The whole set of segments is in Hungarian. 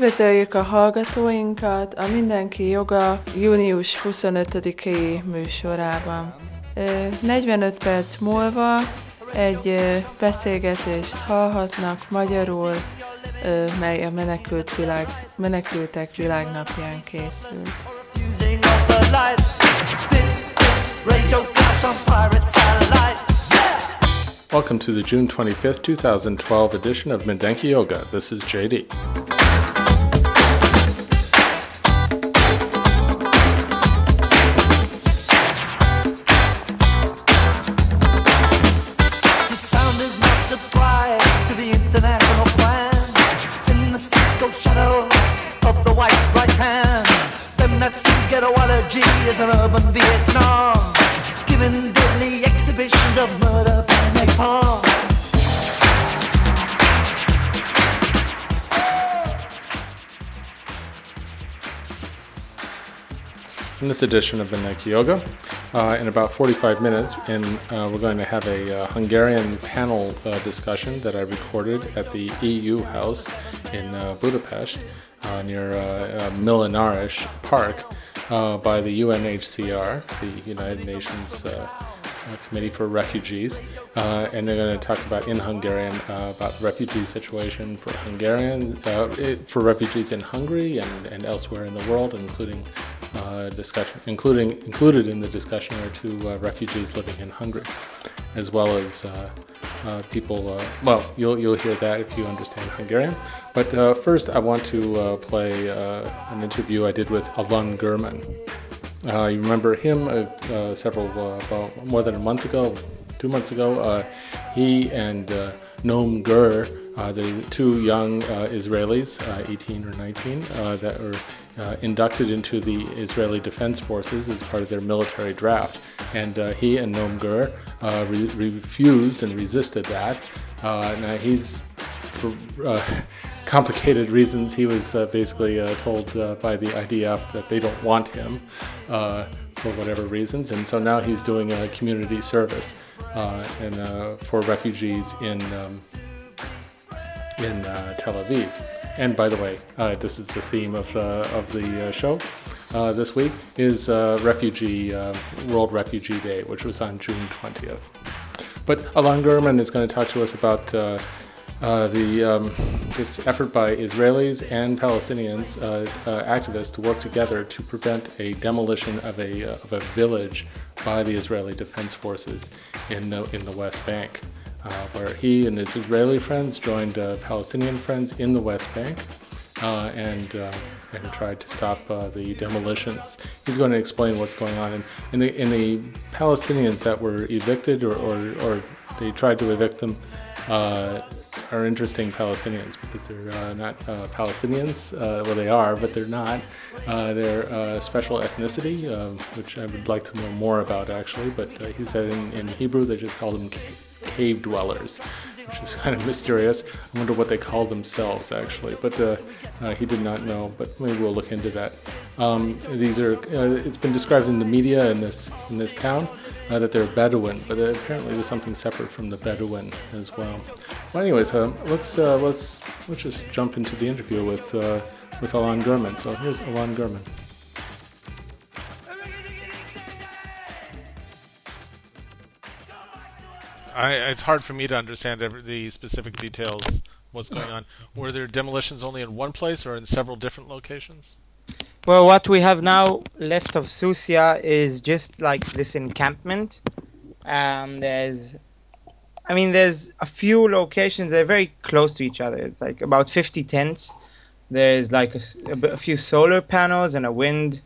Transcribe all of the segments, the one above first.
Üdvözöljük a hallgatóinkat a Mindenki Joga június 25-i műsorában. Ö, 45 perc múlva egy beszélgetést hallhatnak magyarul, mely a menekült világ, menekültek világnapján készült. Welcome to the June 25th, 2012 edition of Mindenki Yoga. This is JD. Is an urban Vietnam, giving deadly exhibitions of murder napalm. In this edition of Mindenki Yoga, uh, in about 45 minutes, and uh, we're going to have a uh, Hungarian panel uh, discussion that I recorded at the EU House in uh, Budapest uh, near uh, Millenarish Park uh, by the UNHCR, the United Nations uh, uh, Committee for Refugees, uh, and they're going to talk about in Hungarian uh, about the refugee situation for Hungarians, uh, it, for refugees in Hungary and, and elsewhere in the world, including uh, discussion, including included in the discussion are two uh, refugees living in Hungary, as well as people. Well, you'll you'll hear that if you understand Hungarian. But first, I want to play an interview I did with Alon Gurman. Uh, you remember him uh, uh, several, uh, about more than a month ago, two months ago. Uh, he and uh, Noam Gur, uh, the two young uh, Israelis, uh, 18 or 19, uh, that were uh, inducted into the Israeli Defense Forces as part of their military draft. And uh, he and Noam Gur uh, re- refused and resisted that. Uh, now he's for uh, complicated reasons, he was uh, basically uh, told uh, by the IDF that they don't want him uh, for whatever reasons, and so now he's doing a community service and uh, for refugees in um, in Tel Aviv. And by the way, this is the theme of the of the show. This week is Refugee World Refugee Day, which was on June 20th. But Alan Gurman is going to talk to us about uh, uh, the um, this effort by Israelis and Palestinians uh, uh, activists to work together to prevent a demolition of a uh, of a village by the Israeli Defense Forces in the, in the West Bank, uh, where he and his Israeli friends joined uh, Palestinian friends in the West Bank. Uh, and uh, and tried to stop uh, the demolitions. He's going to explain what's going on. And in the in the Palestinians that were evicted or, or, or they tried to evict them uh, are interesting Palestinians because they're uh, not uh, Palestinians. Uh, well, they are, but they're not. Uh, they're uh, special ethnicity, which I would like to know more about actually. But he said in, in Hebrew they just call them cave dwellers, which is kind of mysterious. I wonder what they call themselves actually. But uh, uh, he did not know. But maybe we'll look into that. Um, these are. Uh, it's been described in the media in this in this town uh, that they're Bedouin, but apparently there's something separate from the Bedouin as well. Well, anyways, uh, let's uh, let's let's just jump into the interview with with Alon Gurman. So here's Alon Gurman. I, it's hard for me to understand every, the specific details. What's going on? Were there demolitions only in one place or in several different locations? Well, what we have now left of Susia is just like this encampment. Um, there's I mean, there's a few locations. They're very close to each other. It's like about 50 tents. There's like a few solar panels and a wind,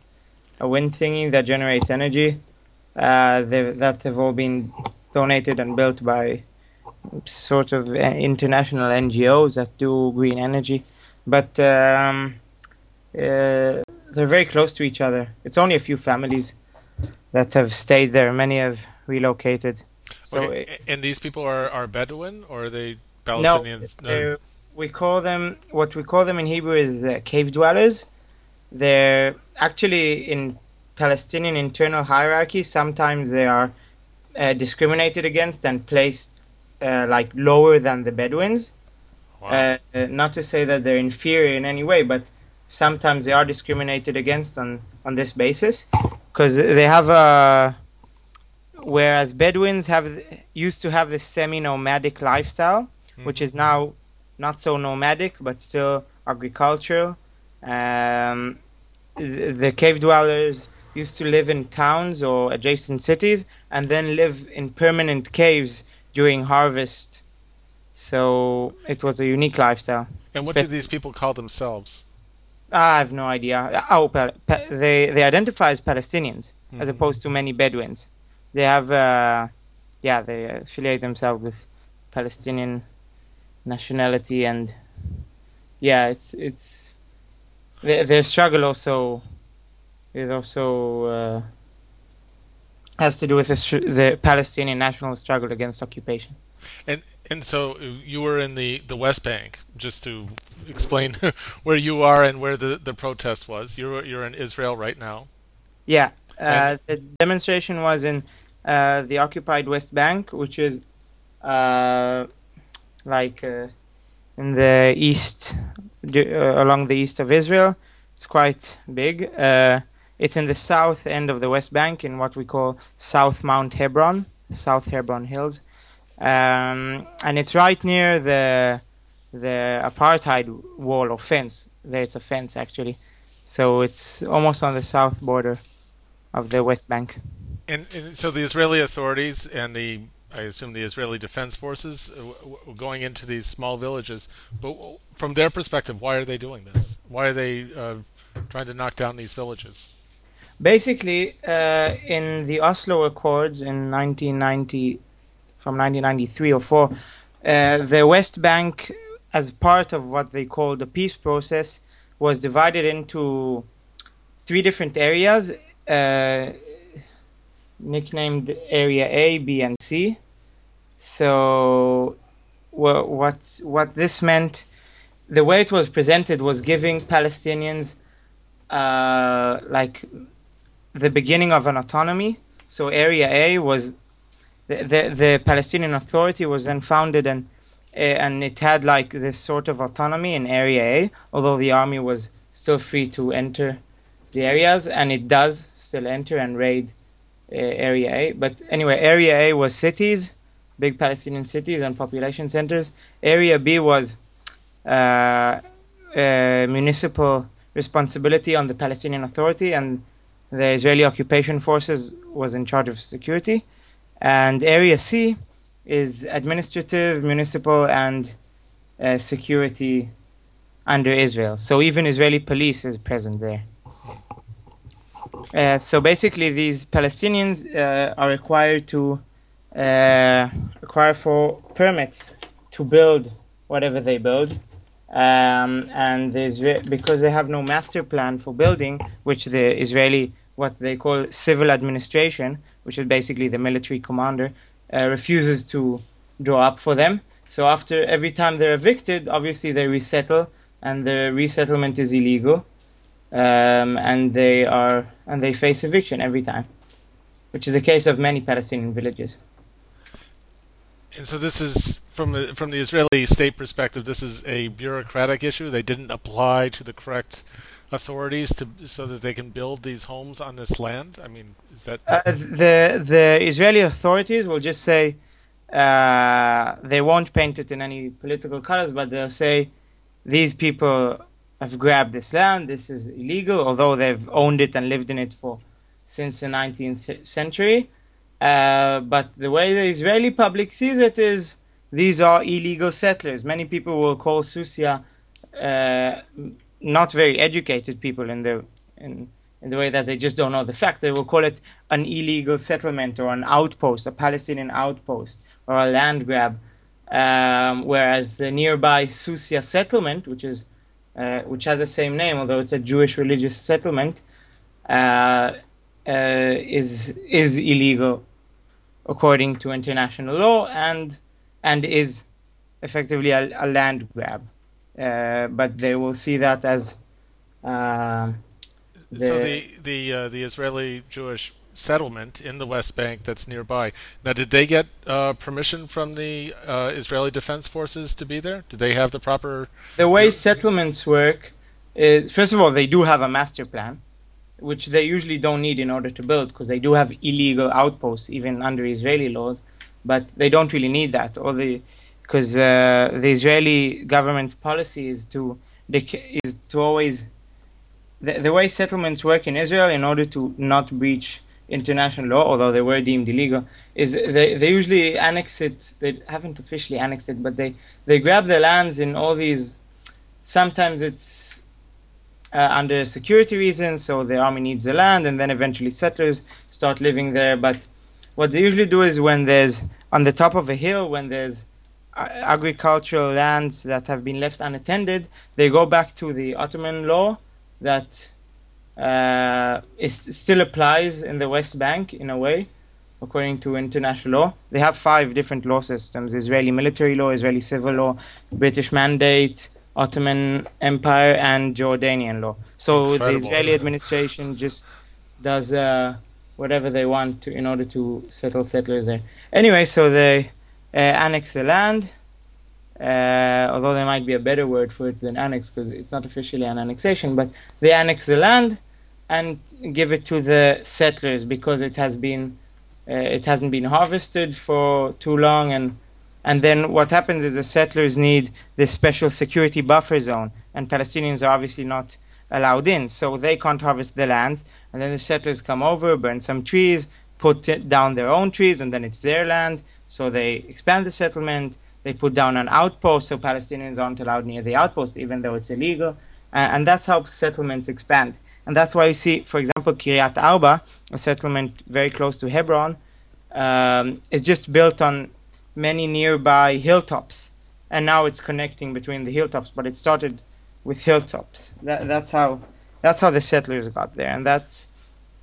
a wind thingy that generates energy. Uh, that have all been donated and built by sort of uh, international NGOs that do green energy. But um, uh, they're very close to each other. It's only a few families that have stayed there. Many have relocated. So okay. and these people are, are Bedouin or are they no, Palestinians? they're- we call them what we call them in Hebrew is uh, cave dwellers. They're actually in Palestinian internal hierarchy. Sometimes they are uh, discriminated against and placed uh, like lower than the Bedouins. Wow. Uh, uh, not to say that they're inferior in any way, but sometimes they are discriminated against on on this basis because they have a. Whereas Bedouins have used to have this semi-nomadic lifestyle, which is now not so nomadic but still agricultural. Um, the, the cave dwellers used to live in towns or adjacent cities and then live in permanent caves during harvest. So it was a unique lifestyle. and what do these people call themselves? I have no idea. Oh, pa- pa- they they identify as Palestinians as Mhm. opposed to many Bedouins. They have, uh, yeah, they affiliate themselves with Palestinian nationality, and yeah, it's it's their, their struggle also is also uh, has to do with the, the Palestinian national struggle against occupation. And and so you were in the, the West Bank, just to explain where you are and where the, the protest was. You're you're in Israel right now. Yeah, uh, the demonstration was in uh, the occupied West Bank, which is uh, like uh, in the east, uh, along the east of Israel. It's quite big. It's in the south end of the West Bank, in what we call South Mount Hebron, South Hebron Hills, um, and it's right near the the apartheid wall or fence. There, it's a fence actually. So it's almost on the south border of the West Bank. And, and so the Israeli authorities and the I assume the Israeli Defense Forces uh, going into these small villages. But from their perspective, why are they doing this? Why are they uh, trying to knock down these villages? Basically, uh, in the Oslo Accords in 1990, from 1993 or 4, uh, the West Bank, as part of what they call the peace process, was divided into three different areas, uh, nicknamed Area A, B, and C. So, wha- what what this meant, the way it was presented was giving Palestinians uh, like the beginning of an autonomy. So Area A was the the, the Palestinian Authority was then founded and uh, and it had like this sort of autonomy in Area A, although the army was still free to enter the areas, and it does still enter and raid uh, Area A. But anyway, Area A was cities, big Palestinian cities and population centers. Area B was uh, uh, municipal responsibility on the Palestinian Authority, and the Israeli occupation forces was in charge of security. And Area C is administrative, municipal, and uh, security under Israel. So even Israeli police is present there. Uh, so basically, these Palestinians uh, are required to uh, require for permits to build whatever they build, um, and the Isra- because they have no master plan for building, which the Israeli what they call civil administration, which is basically the military commander, uh, refuses to draw up for them. So after every time they're evicted, obviously they resettle, and the resettlement is illegal, um, and they are and they face eviction every time, which is the case of many Palestinian villages. And so this is from the from the Israeli state perspective. This is a bureaucratic issue. They didn't apply to the correct authorities to so that they can build these homes on this land. I mean, is that Uh, the the Israeli authorities will just say uh, they won't paint it in any political colors, but they'll say these people have grabbed this land. This is illegal, although they've owned it and lived in it for since the 19th century. Uh, but the way the Israeli public sees it is these are illegal settlers. Many people will call Susia uh, not very educated people in the in, in the way that they just don't know the facts. They will call it an illegal settlement or an outpost, a Palestinian outpost, or a land grab. Um, whereas the nearby Susia settlement, which is uh, which has the same name, although it's a Jewish religious settlement, uh, uh, is is illegal according to international law and and is effectively a, a land grab. Uh, but they will see that as uh, the so the the uh, the Israeli Jewish settlement in the West Bank that's nearby. Now, did they get uh, permission from the uh, Israeli Defense Forces to be there? Did they have the proper? The way settlements work, is, first of all, they do have a master plan, which they usually don't need in order to build because they do have illegal outposts even under Israeli laws, but they don't really need that. Or the because uh, the Israeli government's policy is to is to always the, the way settlements work in Israel in order to not breach international law, although they were deemed illegal, is they, they usually annex it. They haven't officially annexed it, but they, they grab the lands in all these. Sometimes it's uh, under security reasons, so the army needs the land, and then eventually settlers start living there. But what they usually do is when there's on the top of a hill, when there's agricultural lands that have been left unattended, they go back to the Ottoman law that uh, still applies in the West Bank in a way, according to international law. They have five different law systems Israeli military law, Israeli civil law, British mandate, Ottoman Empire, and Jordanian law. So Incredible. the Israeli administration just does uh, whatever they want to, in order to settle settlers there. Anyway, so they uh, annex the land. Uh, although there might be a better word for it than annex because it's not officially an annexation, but they annex the land and give it to the settlers because it has been uh, it hasn't been harvested for too long and and then what happens is the settlers need this special security buffer zone and Palestinians are obviously not allowed in. So they can't harvest the land and then the settlers come over burn some trees put down their own trees and then it's their land. So they expand the settlement they put down an outpost so Palestinians aren't allowed near the outpost even though it's illegal and that's how settlements expand. And that's why you see, for example, Kiryat Arba, a settlement very close to Hebron, um, is just built on many nearby hilltops, and now it's connecting between the hilltops. But it started with hilltops. That, that's how that's how the settlers got there, and that's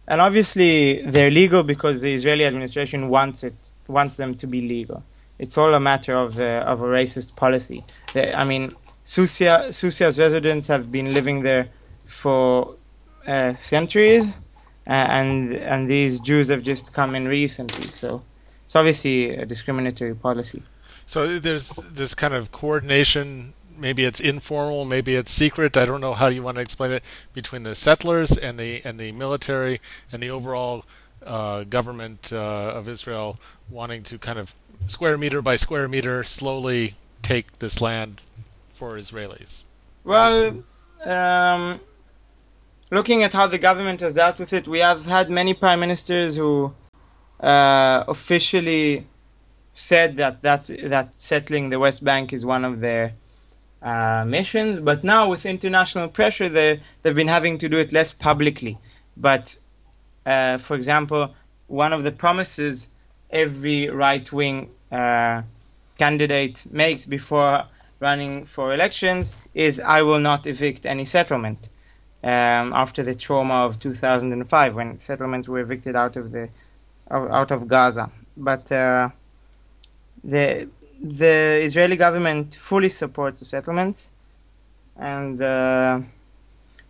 and obviously they're legal because the Israeli administration wants it wants them to be legal. It's all a matter of uh, of a racist policy. They, I mean, Susia Susia's residents have been living there for uh, centuries, uh, and and these Jews have just come in recently. So it's obviously a discriminatory policy. So there's this kind of coordination. Maybe it's informal, maybe it's secret. I don't know how you want to explain it between the settlers and the and the military and the overall uh, government uh, of Israel wanting to kind of square meter by square meter slowly take this land for Israelis. Well, um, looking at how the government has dealt with it, we have had many prime ministers who uh, officially said that that's, that settling the West Bank is one of their uh, missions. But now, with international pressure, they they've been having to do it less publicly. But uh, for example, one of the promises every right wing uh, candidate makes before running for elections is I will not evict any settlement um, after the trauma of 2005 when settlements were evicted out of the out of Gaza. But uh, the the Israeli government fully supports the settlements, and uh,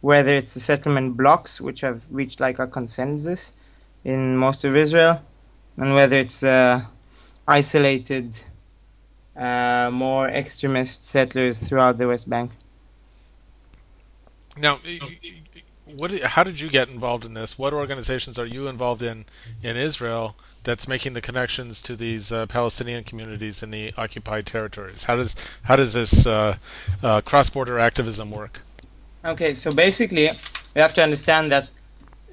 whether it's the settlement blocks, which have reached like a consensus in most of Israel, and whether it's uh, isolated, uh, more extremist settlers throughout the West Bank. Now, what? How did you get involved in this? What organizations are you involved in in Israel that's making the connections to these uh, Palestinian communities in the occupied territories? How does how does this uh, uh, cross-border activism work? Okay, so basically, we have to understand that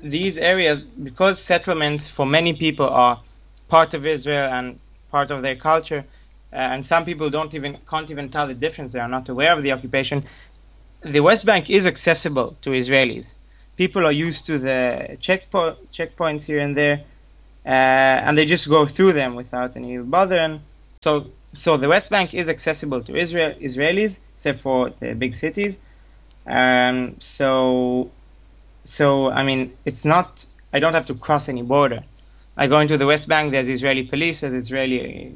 these areas, because settlements for many people are part of Israel and part of their culture. Uh, and some people don't even can't even tell the difference. They are not aware of the occupation. The West Bank is accessible to Israelis. People are used to the checkpo- checkpoints here and there, and they just go through them without any bother. And so, so the West Bank is accessible to Israel Israelis, except for the big cities. Um, so, so I mean, it's not. I don't have to cross any border. I go into the West Bank. There's Israeli police. There's Israeli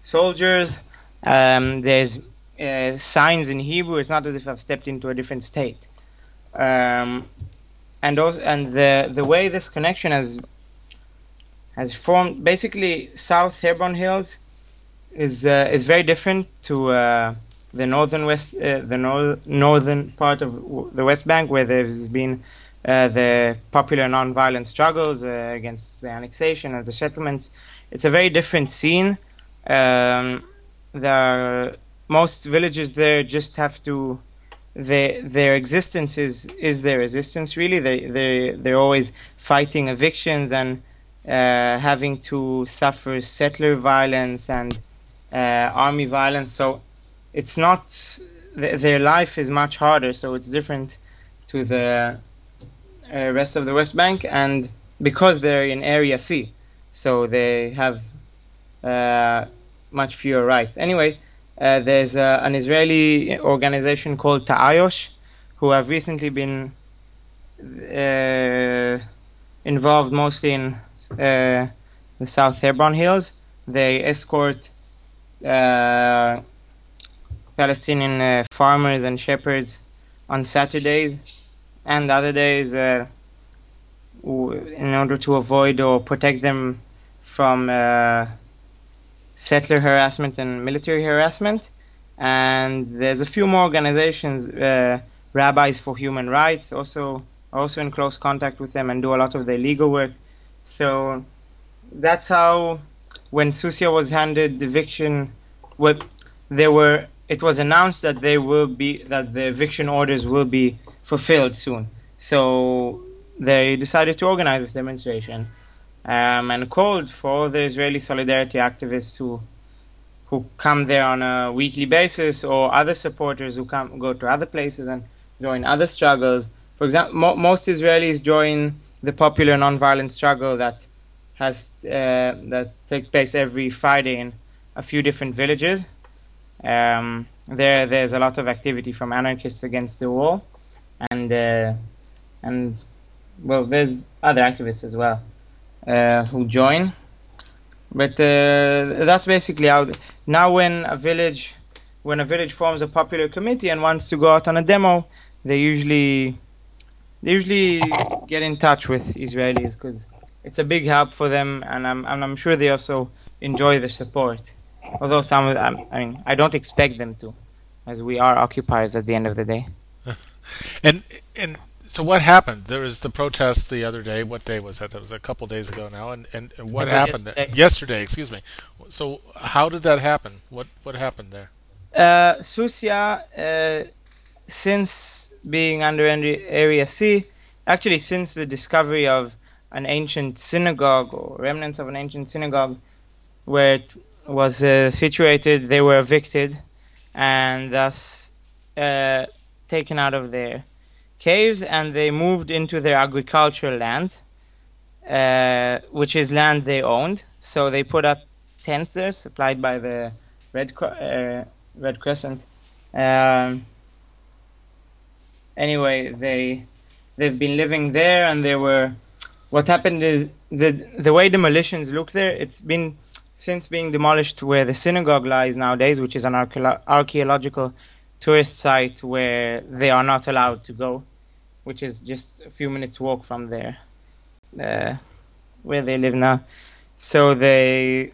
soldiers. Um, there's uh, signs in Hebrew. It's not as if I've stepped into a different state. Um, and also, and the the way this connection has has formed, basically, South Hebron Hills is uh, is very different to uh, the northern west, uh, the nor- northern part of w- the West Bank, where there's been uh, the popular non-violent struggles uh, against the annexation of the settlements. It's a very different scene. Um, the most villages there just have to their their existence is is their resistance really they they they're always fighting evictions and having to suffer settler violence and uh, army violence. So it's not th- their life is much harder. So it's different to the uh, rest of the West Bank and because they're in Area C so they have uh, much fewer rights. Anyway uh, there's uh, an Israeli organization called Ta'ayosh, who have recently been uh, involved mostly in uh, the South Hebron Hills. They escort uh, Palestinian uh, farmers and shepherds on Saturdays and other days uh, in order to avoid or protect them from uh, settler harassment and military harassment. And there's a few more organizations, uh, Rabbis for Human Rights, also also in close contact with them and do a lot of their legal work. So that's how, when Susia was handed the eviction, well, there were. It was announced that they will be that the eviction orders will be fulfilled soon. So they decided to organize this demonstration um, and called for all the Israeli solidarity activists who who come there on a weekly basis or other supporters who come go to other places and join other struggles. For example, mo- most Israelis join the popular nonviolent struggle that has uh, that takes place every Friday in a few different villages. Um, there, there's a lot of activity from anarchists against the wall, and uh, and well, there's other activists as well uh, who join. But uh, that's basically how. Now, when a village, when a village forms a popular committee and wants to go out on a demo, they usually, they usually get in touch with Israelis because it's a big help for them, and I'm and I'm sure they also enjoy the support. Although some, of them, I mean, I don't expect them to, as we are occupiers at the end of the day. And and so what happened? There was the protest the other day. What day was that? That was a couple days ago now. And and, and what happened yesterday. Yesterday, excuse me. So how did that happen? What what happened there? Uh, Susia, uh, since being under Area C, actually since the discovery of an ancient synagogue or remnants of an ancient synagogue where it was uh, situated, they were evicted and thus uh, taken out of their caves and they moved into their agricultural lands, uh, which is land they owned. So they put up tents there supplied by the Red Cro- uh, Red Crescent. Um, anyway, they they've been living there, and they were. What happened is the the way demolitions look there. It's been since being demolished where the synagogue lies nowadays, which is an archaeological tourist site where they are not allowed to go, which is just a few minutes walk from there, uh, where they live now. So they,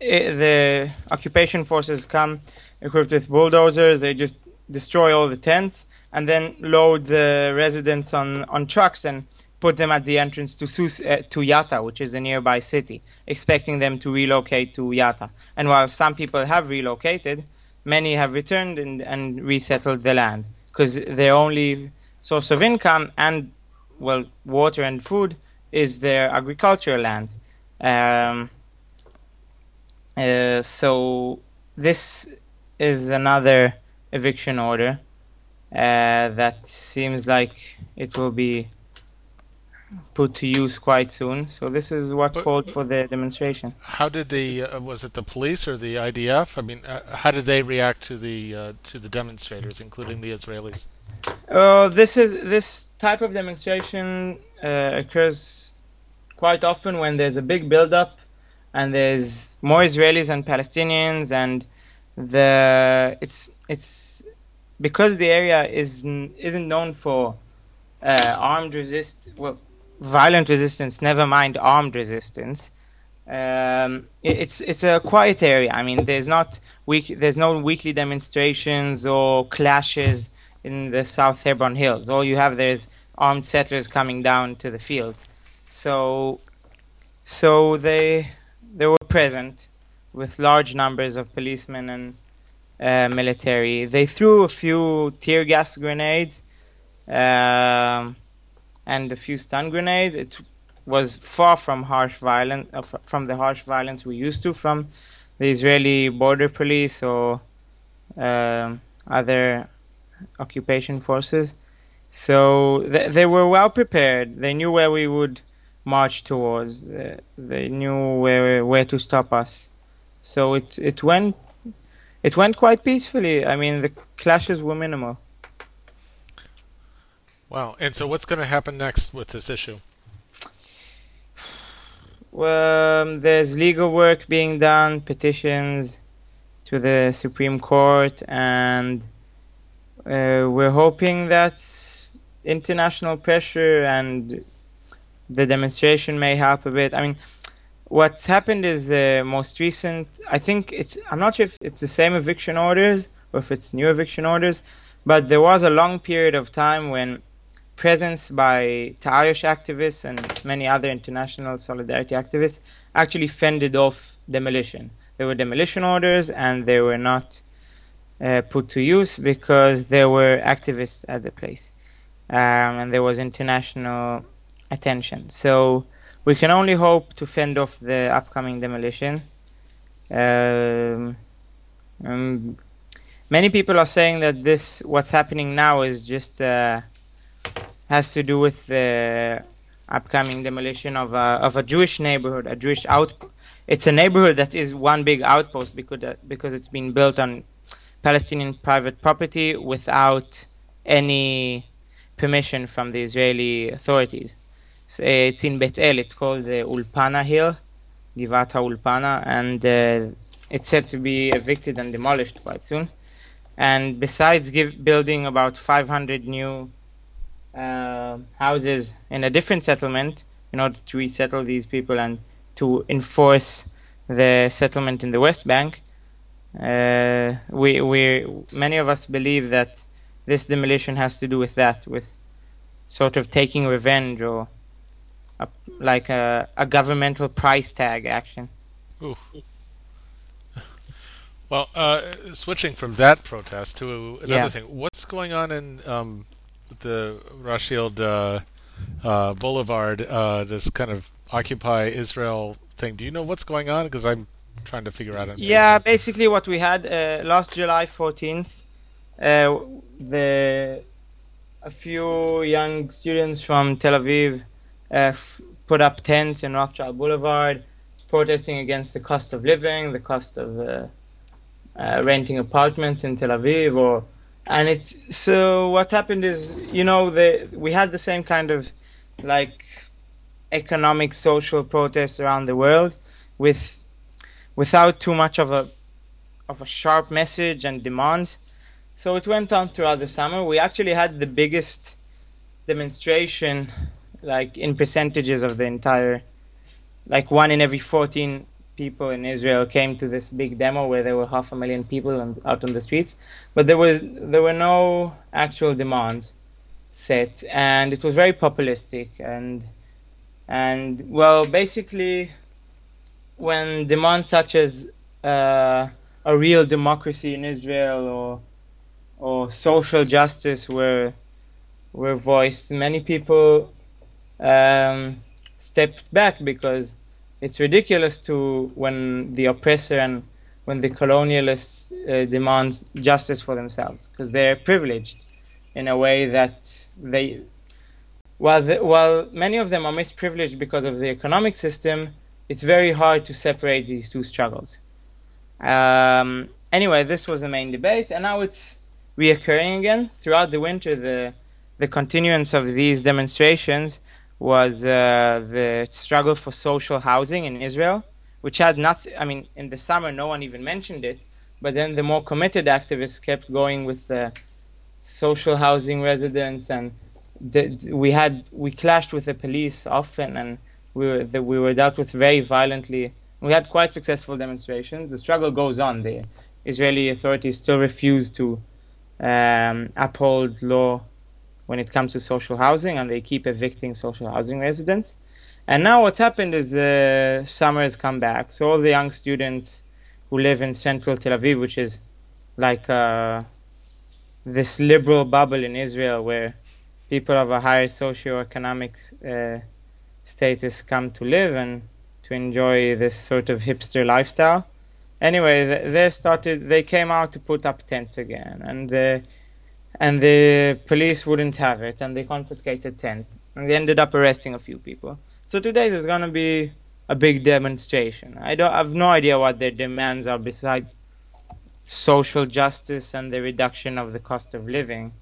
i the occupation forces come equipped with bulldozers. They just destroy all the tents and then load the residents on, on trucks and put them at the entrance to Sus- uh, to Yatta, which is a nearby city, expecting them to relocate to Yata. And while some people have relocated, many have returned and, and resettled the land because their only source of income and well water and food is their agricultural land. Um, Uh, so this is another eviction order uh, that seems like it will be put to use quite soon. So this is what But- called for the demonstration. How did the uh, was it the police or the IDF? I mean, uh, how did they react to the uh, to the demonstrators, including the Israelis? Uh, this is this type of demonstration uh, occurs quite often when there's a big build-up and there's more Israelis and Palestinians, and the it's it's because the area is isn't known for uh, armed resist well violent resistance. Never mind armed resistance. Um, it, it's it's a quiet area. I mean, there's not week there's no weekly demonstrations or clashes in the South Hebron Hills. All you have there is armed settlers coming down to the fields. So, so they they were present with large numbers of policemen and uh, military. They threw a few tear gas grenades um, and a few stun grenades. It was far from harsh violence uh, from the harsh violence we used to from the Israeli border police or um, other occupation forces. So th- they were well prepared. They knew where we would march towards. Uh, they knew where where to stop us. So it it went it went quite peacefully. I mean, the clashes were minimal. Wow! And so, what's going to happen next with this issue? Um, there's legal work being done, petitions to the Supreme Court, and uh, we're hoping that international pressure and the demonstration may help a bit. I mean, what's happened is the most recent. I think it's. I'm not sure if it's the same eviction orders or if it's new eviction orders, but there was a long period of time when presence by Ta'ayush activists and many other international solidarity activists actually fended off demolition. There were demolition orders and they were not uh, put to use because there were activists at the place um, and there was international attention. So we can only hope to fend off the upcoming demolition. Um, um, many people are saying that this, what's happening now, is just. Uh, has to do with the upcoming demolition of a of a Jewish neighborhood, a Jewish out. It's a neighborhood that is one big outpost because uh, because it's been built on Palestinian private property without any permission from the Israeli authorities. It's in Bet El. It's called the Ulpana Hill, Givat Ulpana, and uh, it's said to be evicted and demolished quite soon. And besides give, building about 500 new uh, houses in a different settlement in order to resettle these people and to enforce the settlement in the West Bank. Uh, we we many of us believe that this demolition has to do with that, with sort of taking revenge or like a, a governmental price tag action. Ooh. Well, uh, switching from that protest to another Yeah. thing, what's going on in um, the Rashield uh, uh, Boulevard? Uh, this kind of Occupy Israel thing. Do you know what's going on? Because I'm trying to figure out. Yeah, Facebook. basically what we had uh, last July 14th, uh, the a few young students from Tel Aviv uh, f- put up tents in Rothschild Boulevard, protesting against the cost of living, the cost of uh, uh, renting apartments in Tel Aviv, or and it. So what happened is, you know, the we had the same kind of like economic social protests around the world with without too much of a of a sharp message and demands. So it went on throughout the summer. We actually had the biggest demonstration, like in percentages of the entire, like one in every 14 people in Israel came to this big demo where there were half a million people on, out on the streets. But there was there were no actual demands set, and it was very populistic and and well basically when demands such as uh, a real democracy in Israel or or social justice were were voiced, many people um, stepped back because it's ridiculous to when the oppressor and when the colonialists uh, demand justice for themselves because they're privileged in a way that they while the, while many of them are misprivileged because of the economic system it's very hard to separate these two struggles. Um, anyway this was the main debate and now it's reoccurring again. Throughout the winter the the continuance of these demonstrations was uh, the struggle for social housing in Israel, which had nothing. I mean, in the summer, no one even mentioned it, but then the more committed activists kept going with the social housing residents, and the, we had we clashed with the police often, and we were the, we were dealt with very violently. We had quite successful demonstrations. The struggle goes on. The Israeli authorities still refuse to um, uphold law when it comes to social housing, and they keep evicting social housing residents. And now what's happened is the summer has come back. So all the young students who live in central Tel Aviv, which is like uh, this liberal bubble in Israel where people of a higher socioeconomic uh, status come to live and to enjoy this sort of hipster lifestyle. Anyway, they started. They came out to put up tents again, and the and the police wouldn't have it, and they confiscated tent, and they ended up arresting a few people. So today there's gonna be a big demonstration. I don't I have no idea what their demands are besides social justice and the reduction of the cost of living.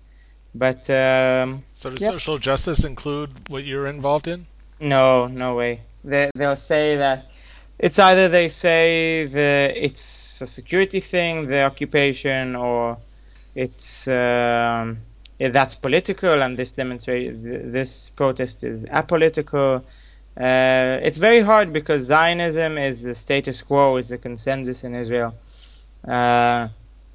But um, so does social justice include what you're involved in? No, no way. They they'll say that it's either they say the it's a security thing, the occupation, or it's um, that's political, and this demonstrate this protest is apolitical. Uh, it's very hard because Zionism is the status quo, it's the consensus in Israel. Uh,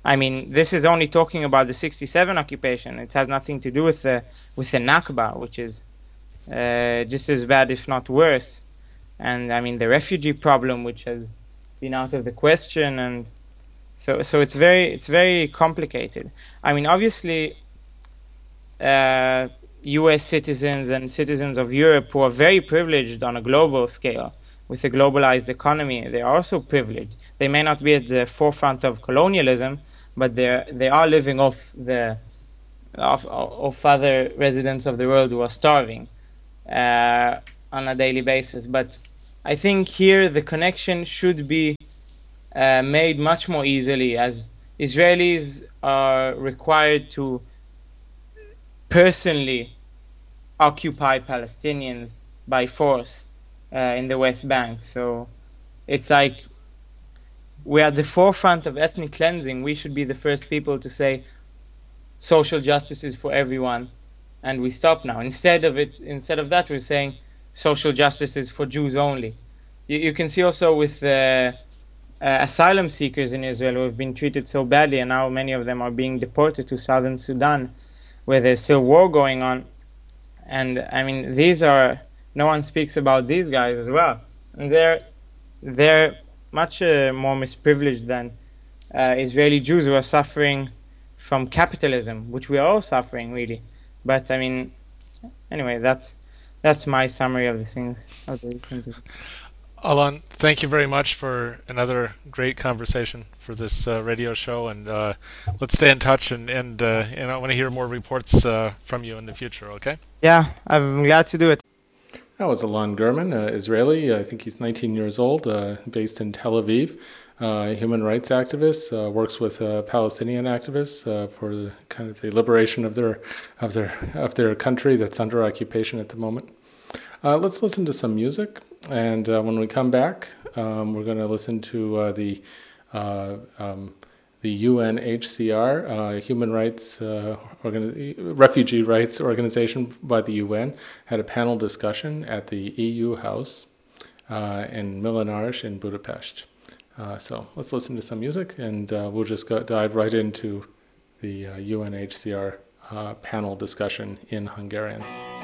I mean, this is only talking about the 67 occupation. It has nothing to do with the with the Nakba, which is uh, just as bad, if not worse. And I mean, the refugee problem, which has been out of the question, and so so it's very it's very complicated. I mean, obviously, uh, U.S. citizens and citizens of Europe who are very privileged on a global scale with a globalized economy, they are also privileged. They may not be at the forefront of colonialism, but they they are living off the of, of other residents of the world who are starving uh, on a daily basis. But I think here the connection should be uh, made much more easily as Israelis are required to personally occupy Palestinians by force uh, in the West Bank. So it's like we're at the forefront of ethnic cleansing. We should be the first people to say social justice is for everyone, and we stop now. Instead of it, instead of that, we're saying social justice is for Jews only. You, you can see also with the uh, asylum seekers in Israel who have been treated so badly, and now many of them are being deported to southern Sudan, where there's still war going on. And I mean, these are no one speaks about these guys as well, and they're they're much uh, more misprivileged than uh, Israeli Jews who are suffering from capitalism, which we are all suffering really. But I mean, anyway, that's that's my summary of the things. Of the Alon, thank you very much for another great conversation for this uh, radio show, and uh, let's stay in touch. And and uh, and I want to hear more reports uh, from you in the future. Okay? Yeah, I'm glad to do it. That was Alon German, uh, Israeli. I think he's 19 years old, uh, based in Tel Aviv. human rights activist, works with Palestinian activists for the, kind of the liberation of their of their of their country that's under occupation at the moment. let's listen to some music. And uh, when we come back, um, we're going to listen to uh, the uh, um, the UNHCR, uh, Human Rights uh, Refugee Rights Organization by the UN, had a panel discussion at the EU House in Millenarish in Budapest. so let's listen to some music, and we'll just go, dive right into the UNHCR panel discussion in Hungarian.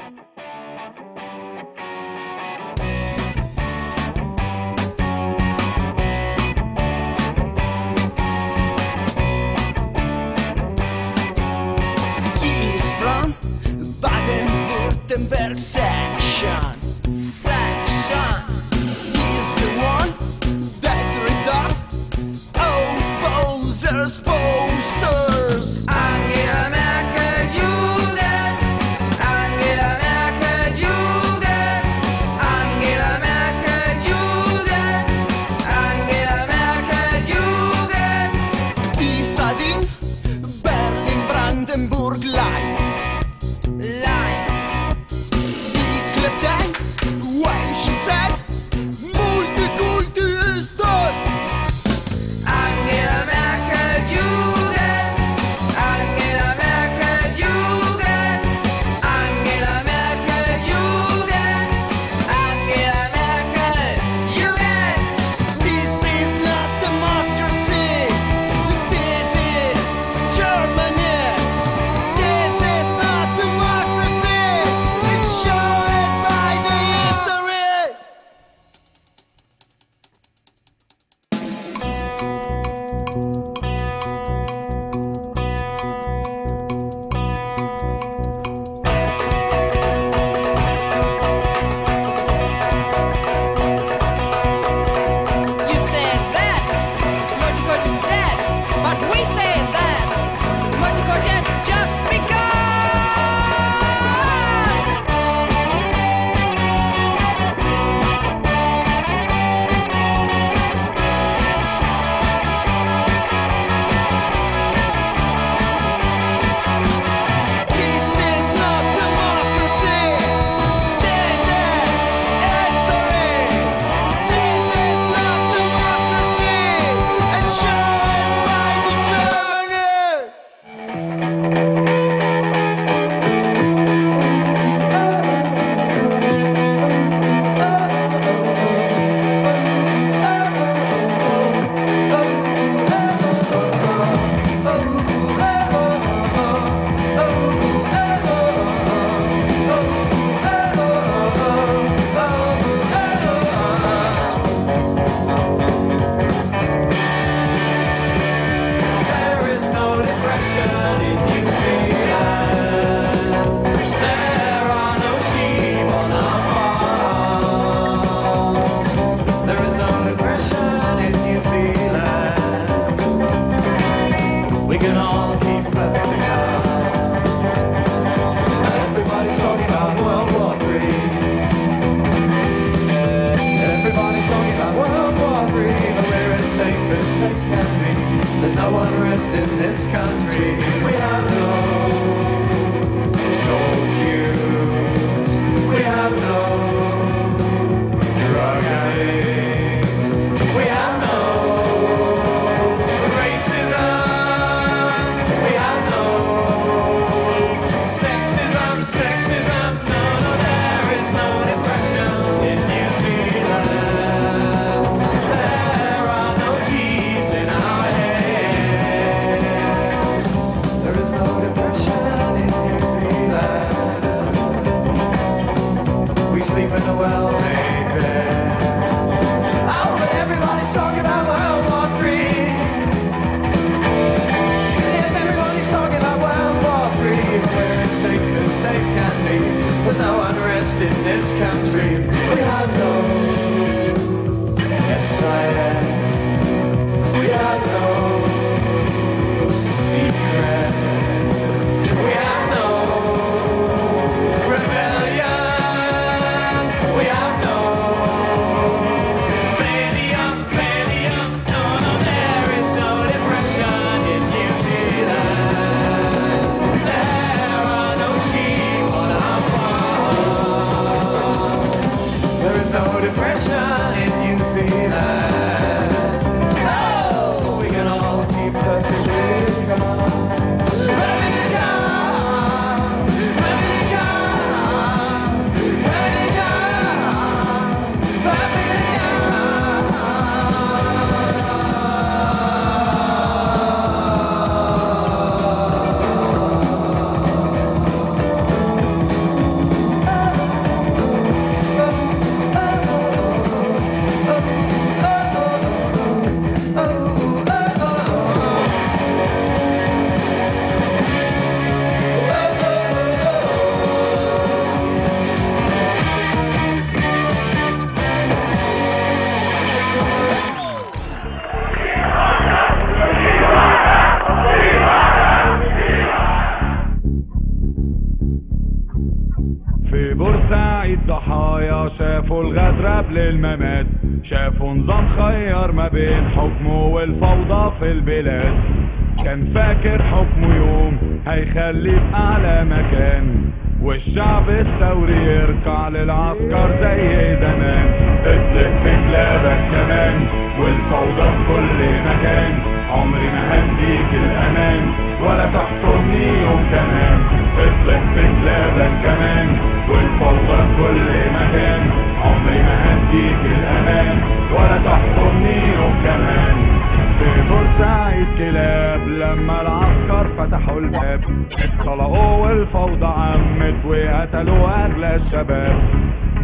اغلى الشباب.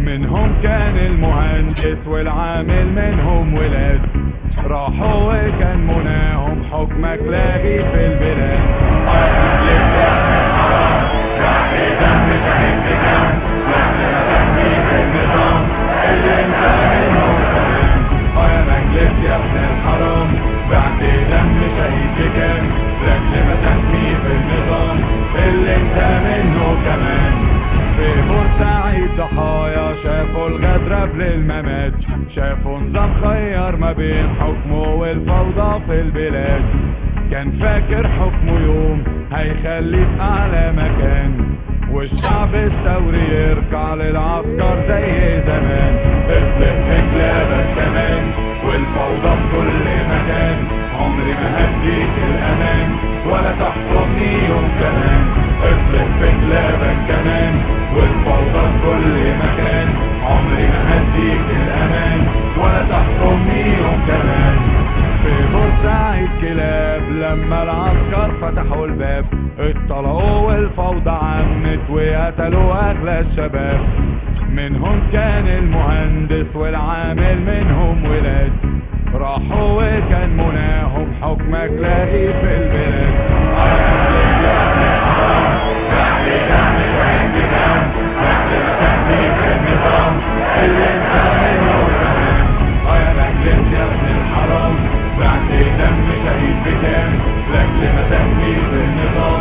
منهم كان المهندس والعامل منهم ولاد. راحوا وكان مناهم حكمك لاغي في البلاد. يا ابن الحرام بعد دم شهيد بكام لاجل ما تحميه في النظام اللي انت قبل الممات شافوا نظام خير ما بين حكمه والفوضى في البلاد. كان فاكر حكمه يوم هيخليه في أعلى مكان. والشعب الثوري يركع للعسكر زي زمان. اطلق في كلابك كمان والفوضى في كل مكان. عمري ما هديك الأمان ولا تحكمني يوم كمان. اطلق في كلابك كمان والفوضى في كل مكان عمري ما هديك الأمان ولا تحكمني يوم كمان. في بورسعيد كلاب لما العسكر فتحوا الباب. اتطلقوا والفوضى عمت وقتلوا أغلى الشباب. منهم كان المهندس والعامل منهم ولاد. راحوا وكان مناهم حكمك لاقي في البلاد. Vi säger vi kan, verkligen att den bilden är bra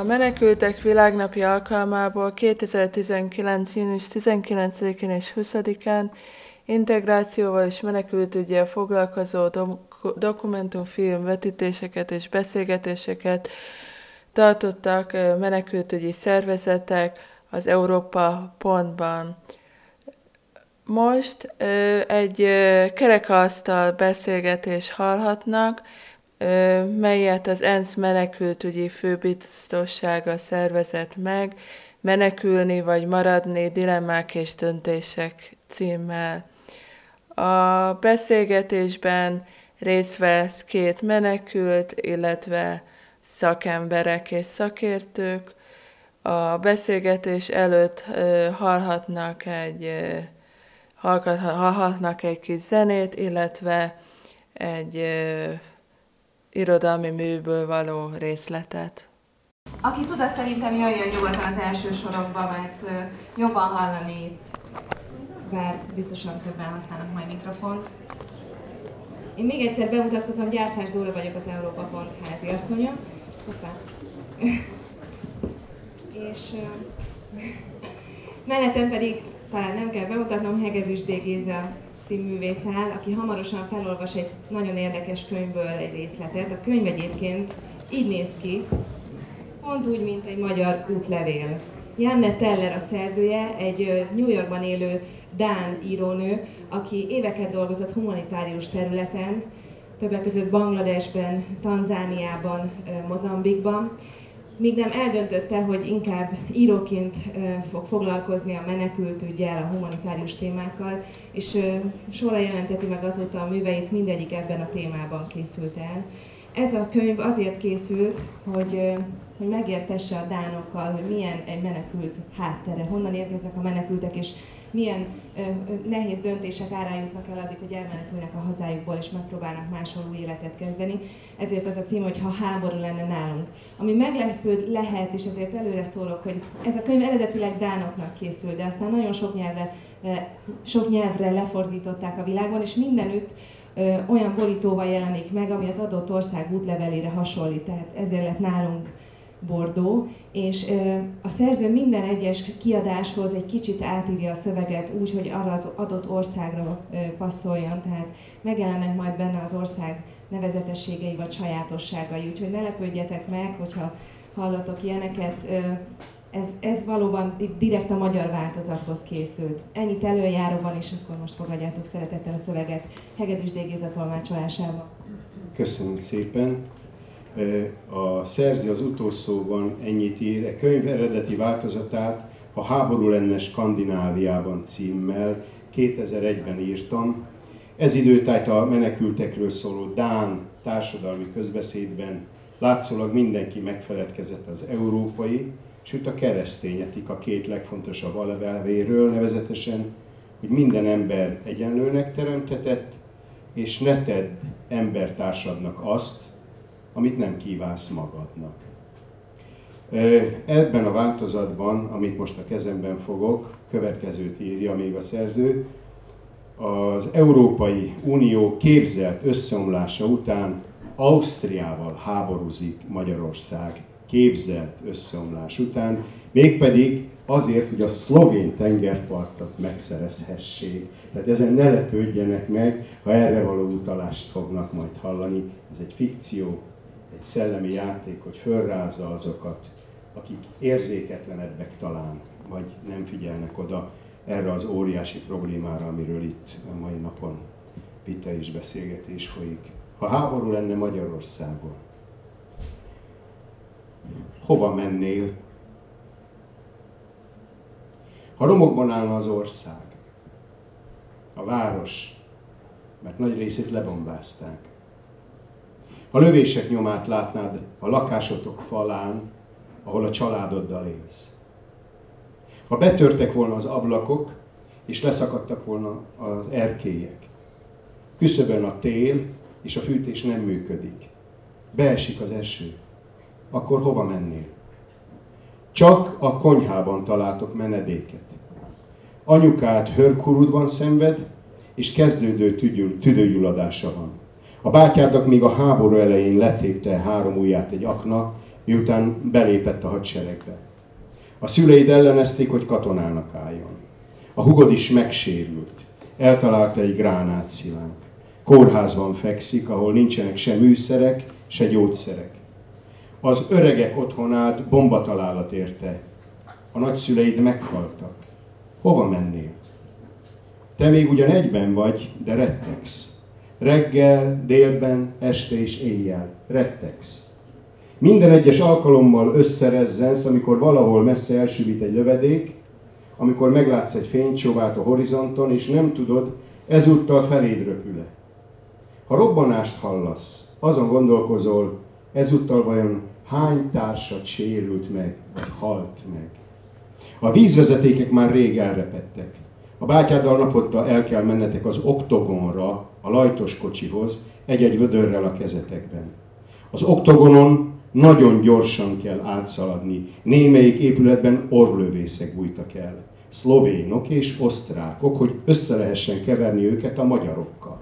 A Menekültek Világnapi alkalmából 2019. június 19-én és 20-án integrációval és menekültügyel foglalkozó dokumentumfilm vetítéseket és beszélgetéseket tartottak menekültügyi szervezetek az Európa pontban. Most egy kerekasztal beszélgetés hallhatnak, melyet az ENSZ menekültügyi főbiztossága szervezett meg, menekülni vagy maradni dilemmák és döntések címmel. A beszélgetésben részt vesz két menekült, illetve szakemberek és szakértők. A beszélgetés előtt hallhatnak egy hallhatnak egy kis zenét, illetve egy irodalmi műből való részletet. Aki tud, az szerintem jöjjön nyugodtan az első sorokba, mert jobban hallani itt. Bár biztosan többen használnak majd mikrofont. Én még egyszer bemutatkozom, Gyárfás Dóra vagyok az Európa Pont háziasszonya. Hoppá. És mellettem pedig talán nem kell bemutatnom, Hegedűs D. Géza színművész áll, aki hamarosan felolvas egy nagyon érdekes könyvből egy részletet. A könyv egyébként így néz ki, pont úgy, mint egy magyar útlevél. Janne Teller a szerzője, egy New Yorkban élő Dán írónő, aki éveket dolgozott humanitárius területen, többek között Bangladesben, Tanzániában, Mozambikban, míg nem eldöntötte, hogy inkább íróként fog foglalkozni a menekültügyel, a humanitárius témákkal, és sorra jelenteti meg azóta a műveit, mindegyik ebben a témában készült el. Ez a könyv azért készült, hogy, hogy megértesse a dánokkal, hogy milyen egy menekült háttere, honnan érkeznek a menekültek, és milyen ö, nehéz döntések árán jutnak el addig, hogy elmenekülnek a hazájukból, és megpróbálnak máshol új életet kezdeni. Ezért az a cím, hogy ha háború lenne nálunk. Ami meglepő lehet, és ezért előre szólok, hogy ez a könyv eredetileg dánoknak készült, de aztán nagyon sok nyelvre, sok nyelvre lefordították a világban, és mindenütt olyan borítóval jelenik meg, ami az adott ország útlevelére hasonlít, tehát ezért lett nálunk Bordó, és a szerző minden egyes kiadáshoz egy kicsit átírja a szöveget úgy, hogy arra az adott országra passzoljon, tehát megjelennek majd benne az ország nevezetességei vagy sajátosságai, úgyhogy ne lepődjetek meg, hogyha hallatok ilyeneket, ez, ez valóban direkt a magyar változathoz készült. Ennyit előjáróban, és akkor most fogadjátok szeretettel a szöveget Hegedűs D. Géza tolmácsolásával. Köszönöm szépen. A szerző az utolsóban ennyit ír. A könyv eredeti változatát a háború lenne Skandináviában címmel 2001-ben írtam. Ez időtájt a menekültekről szóló Dán társadalmi közbeszédben látszólag mindenki megfeledkezett az európai, sőt a keresztény etika két legfontosabb alapelvéről, nevezetesen, hogy minden ember egyenlőnek teremtetett, és ne tedd embertársadnak azt, amit nem kívánsz magadnak. Ebben a változatban, amit most a kezemben fogok, következőt írja még a szerző, az Európai Unió képzelt összeomlása után Ausztriával háborúzik Magyarország képzelt összeomlás után, mégpedig azért, hogy a szlovén tengerpartot megszerezhessék. Tehát ezen ne lepődjenek meg, ha erre való utalást fognak majd hallani. Ez egy fikció, egy szellemi játék, hogy fölrázza azokat, akik érzéketlenebbek talán, vagy nem figyelnek oda erre az óriási problémára, amiről itt a mai napon vita és beszélgetés folyik. Ha háború lenne Magyarországon, hova mennél? Ha romokban állna az ország, a város, mert nagy részét lebombázták. Ha lövések nyomát látnád a lakásotok falán, ahol a családoddal élsz. Ha betörtek volna az ablakok, és leszakadtak volna az erkélyek. Küszöbön a tél, és a fűtés nem működik. Beesik az eső. Akkor hova mennél? Csak a konyhában találtok menedéket. Anyukád hörkurudban szenved, és kezdődő tüdő- tüdőgyulladása van. A bátyádnak még a háború elején letépte három ujját egy akna, miután belépett a hadseregbe. A szüleid ellenezték, hogy katonának álljon. A hugod is megsérült. Eltalálta egy gránátszilánk. Kórházban fekszik, ahol nincsenek se műszerek, se gyógyszerek. Az öregek otthonát bombatalálat érte. A nagyszüleid meghaltak. Hova mennél? Te még ugyan egyben vagy, de rettegsz. Reggel, délben, este és éjjel. Rettegsz. Minden egyes alkalommal összerezzensz, amikor valahol messze elsüvít egy lövedék, amikor meglátsz egy fénycsóvát a horizonton, és nem tudod, ezúttal feléd röpül-e. Ha robbanást hallasz, azon gondolkozol, ezúttal vajon hány társad sérült meg, vagy halt meg. A vízvezetékek már rég elrepettek. A bátyáddal naponta el kell mennetek az oktogonra, a lajtos kocsihoz, egy-egy vödörrel a kezetekben. Az oktogonon nagyon gyorsan kell átszaladni. Némelyik épületben orvlövészek bújtak el. Szlovénok és osztrákok, hogy össze lehessen keverni őket a magyarokkal.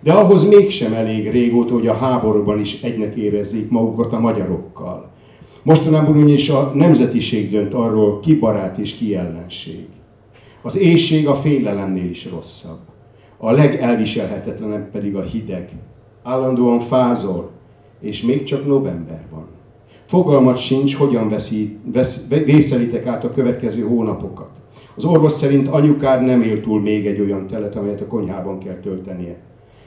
De ahhoz mégsem elég régóta, hogy a háborúban is egynek érezzék magukat a magyarokkal. Mostanában ugyanis a nemzetiség dönt arról, ki barát és ki ellenség. Az éjség a félelemnél is rosszabb. A legelviselhetetlenebb pedig a hideg. Állandóan fázol, és még csak november van. Fogalmat sincs, hogyan veszi, vesz, vészelitek át a következő hónapokat. Az orvos szerint anyukád nem él túl még egy olyan telet, amelyet a konyhában kell töltenie.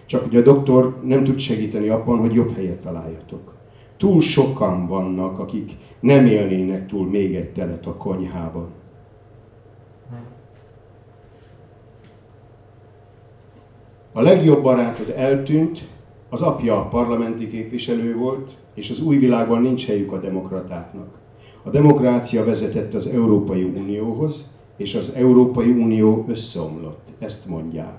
Csak hogy a doktor nem tud segíteni abban, hogy jobb helyet találjatok. Túl sokan vannak, akik nem élnének túl még egy telet a konyhában. A legjobb barátod eltűnt, az apja parlamenti képviselő volt, és az új világban nincs helyük a demokratáknak. A demokrácia vezetett az Európai Unióhoz, és az Európai Unió összeomlott. Ezt mondják.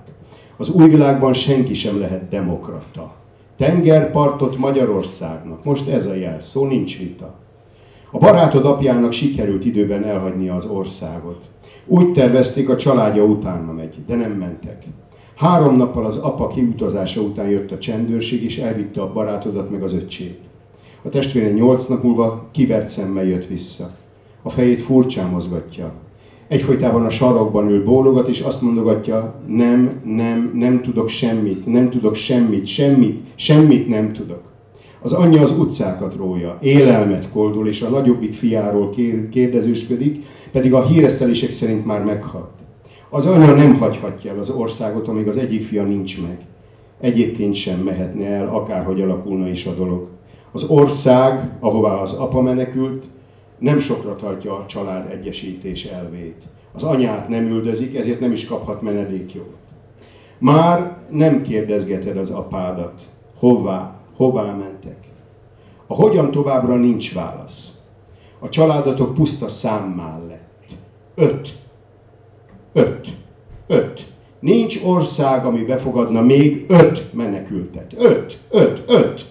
Az új világban senki sem lehet demokrata. Tengerpartot Magyarországnak. Most ez a jel, szó nincs vita. A barátod apjának sikerült időben elhagynia az országot. Úgy tervezték, a családja utána megy, de nem mentek. Három nappal az apa kiutazása után jött a csendőrség, és elvitte a barátodat meg az öccsét. A testvére nyolc nap múlva kivert szemmel jött vissza. A fejét furcsán mozgatja. Egyfolytában a sarokban ül, bólogat, és azt mondogatja, nem, nem, nem tudok semmit, nem tudok semmit, semmit, semmit nem tudok. Az anyja az utcákat rója, élelmet koldul, és a nagyobbik fiáról kér- kérdezősködik, pedig a híresztelések szerint már meghalt. Az anya nem hagyhatja el az országot, amíg az egyik fia nincs meg. Egyébként sem mehetne el, akárhogy alakulna is a dolog. Az ország, ahová az apa menekült, nem sokra tartja a család egyesítés elvét. Az anyát nem üldözik, ezért nem is kaphat menedékjogot. Már nem kérdezgeted az apádat, hová, hová mentek. A hogyan továbbra nincs válasz. A családatok puszta számmá lett. Öt. Öt. Öt. Nincs ország, ami befogadna még öt menekültet. Öt. Öt. Öt.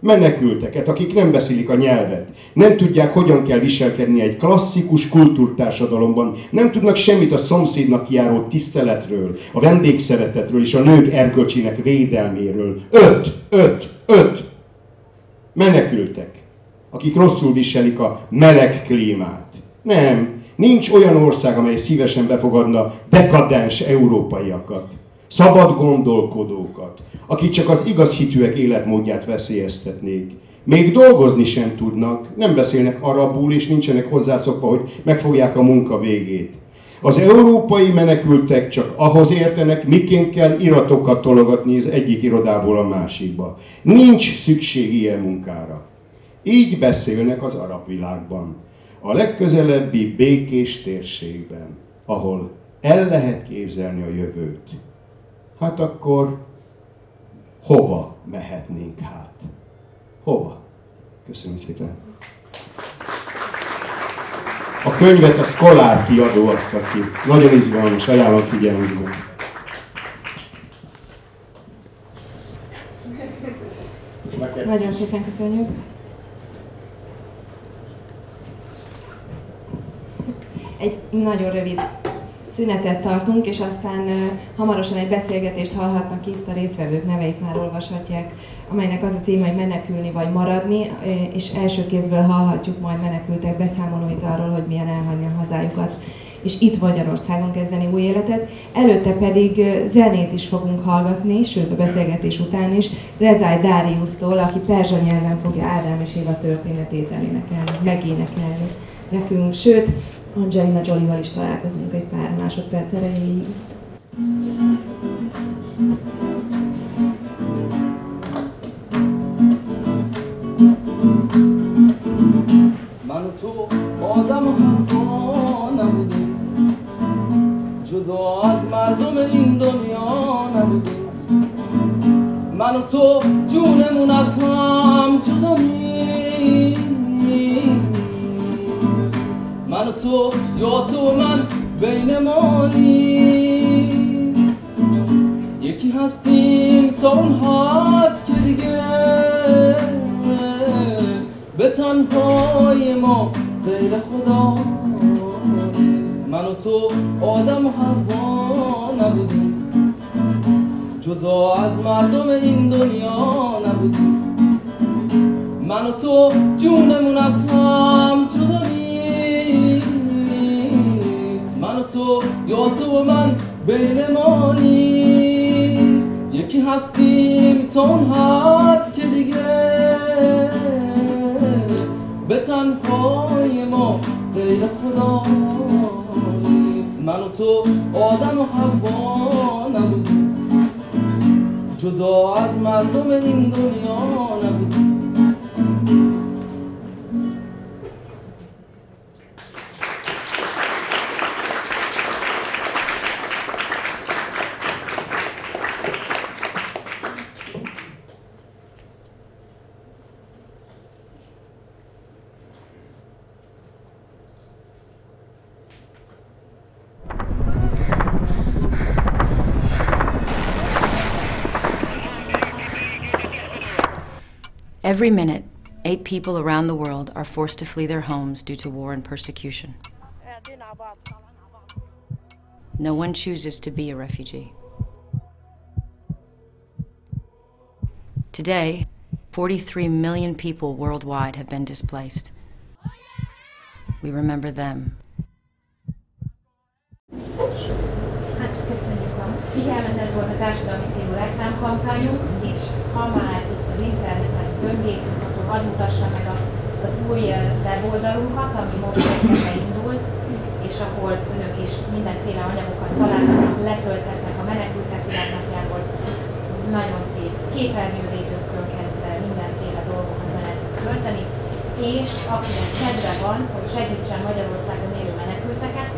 menekülteket, akik nem beszélik a nyelvet, nem tudják, hogyan kell viselkedni egy klasszikus kultúrtársadalomban, nem tudnak semmit a szomszédnak járó tiszteletről, a vendégszeretetről és a nők erkölcsének védelméről. Öt, öt, öt menekültek, akik rosszul viselik a meleg klímát. Nem, nincs olyan ország, amely szívesen befogadna dekadens európaiakat, szabad gondolkodókat, akik csak az igaz hitűek életmódját veszélyeztetnék. Még dolgozni sem tudnak, nem beszélnek arabul, és nincsenek hozzászokva, hogy megfogják a munka végét. Az európai menekültek csak ahhoz értenek, miként kell iratokat tologatni az egyik irodából a másikba. Nincs szükség ilyen munkára. Így beszélnek az arab világban. A legközelebbi békés térségben, ahol el lehet képzelni a jövőt. Hát akkor hova mehetnénk hát? Hova? Köszönöm szépen. A könyvet a Szkolár kiadó adta ki. Nagyon izgalmas, ajánlom figyelmükbe. Nagyon szépen köszönjük. Egy nagyon rövid szünetet tartunk, és aztán hamarosan egy beszélgetést hallhatnak itt, a résztvevők neveit már olvashatják, amelynek az a címe, hogy menekülni vagy maradni, és első kézből hallhatjuk majd menekültek beszámolóit arról, hogy milyen elhagyni a hazájukat és itt Magyarországon kezdeni új életet. Előtte pedig zenét is fogunk hallgatni, sőt a beszélgetés után is, Rezály Dáriusztól, aki perzsa nyelven fogja Ádám és Éva történetét elénekelni, megénekelni nekünk, sőt, Angelina Jolie-val is találkozunk egy pár másodperc erejéig. من و تو آدم حرفا نبودیم جدا از مردم این دنیا نبودیم من و تو جونمون از هم جدا می من و تو یا تو و من یکی هستیم تا اون حد که دیگه به تنهای ما غیر خدا من و تو آدم و حوا نبودیم. جدا از مردم این دنیا نبودیم. من و تو جونمون از هم جدا تو یا تو و من بین ما نیست. یکی هستیم تا اون حد که دیگه به تنهای ما غیر خدا نیست. من و تو آدم و حوا نبودیم. جدا از مردم این دنیا نبودیم. Every minute, eight people around the world are forced to flee their homes due to war and persecution. No one chooses to be a refugee. Today, 43 million people worldwide have been displaced. We remember them. Volt a társadalmi célú reklámkampányunk, és ha már itt az interneten böngészünk, akkor hadd mutassa meg a, az új eh, weboldalunkat, ami most indult, és ahol önök is mindenféle anyagokat találnak, letölthetnek a menekültek világnapjából. Nagyon szép képernyővédőktől kezdve mindenféle dolgokat be lehet tölteni, és akinek kedve van, hogy segítsen Magyarországon élő menekülteket,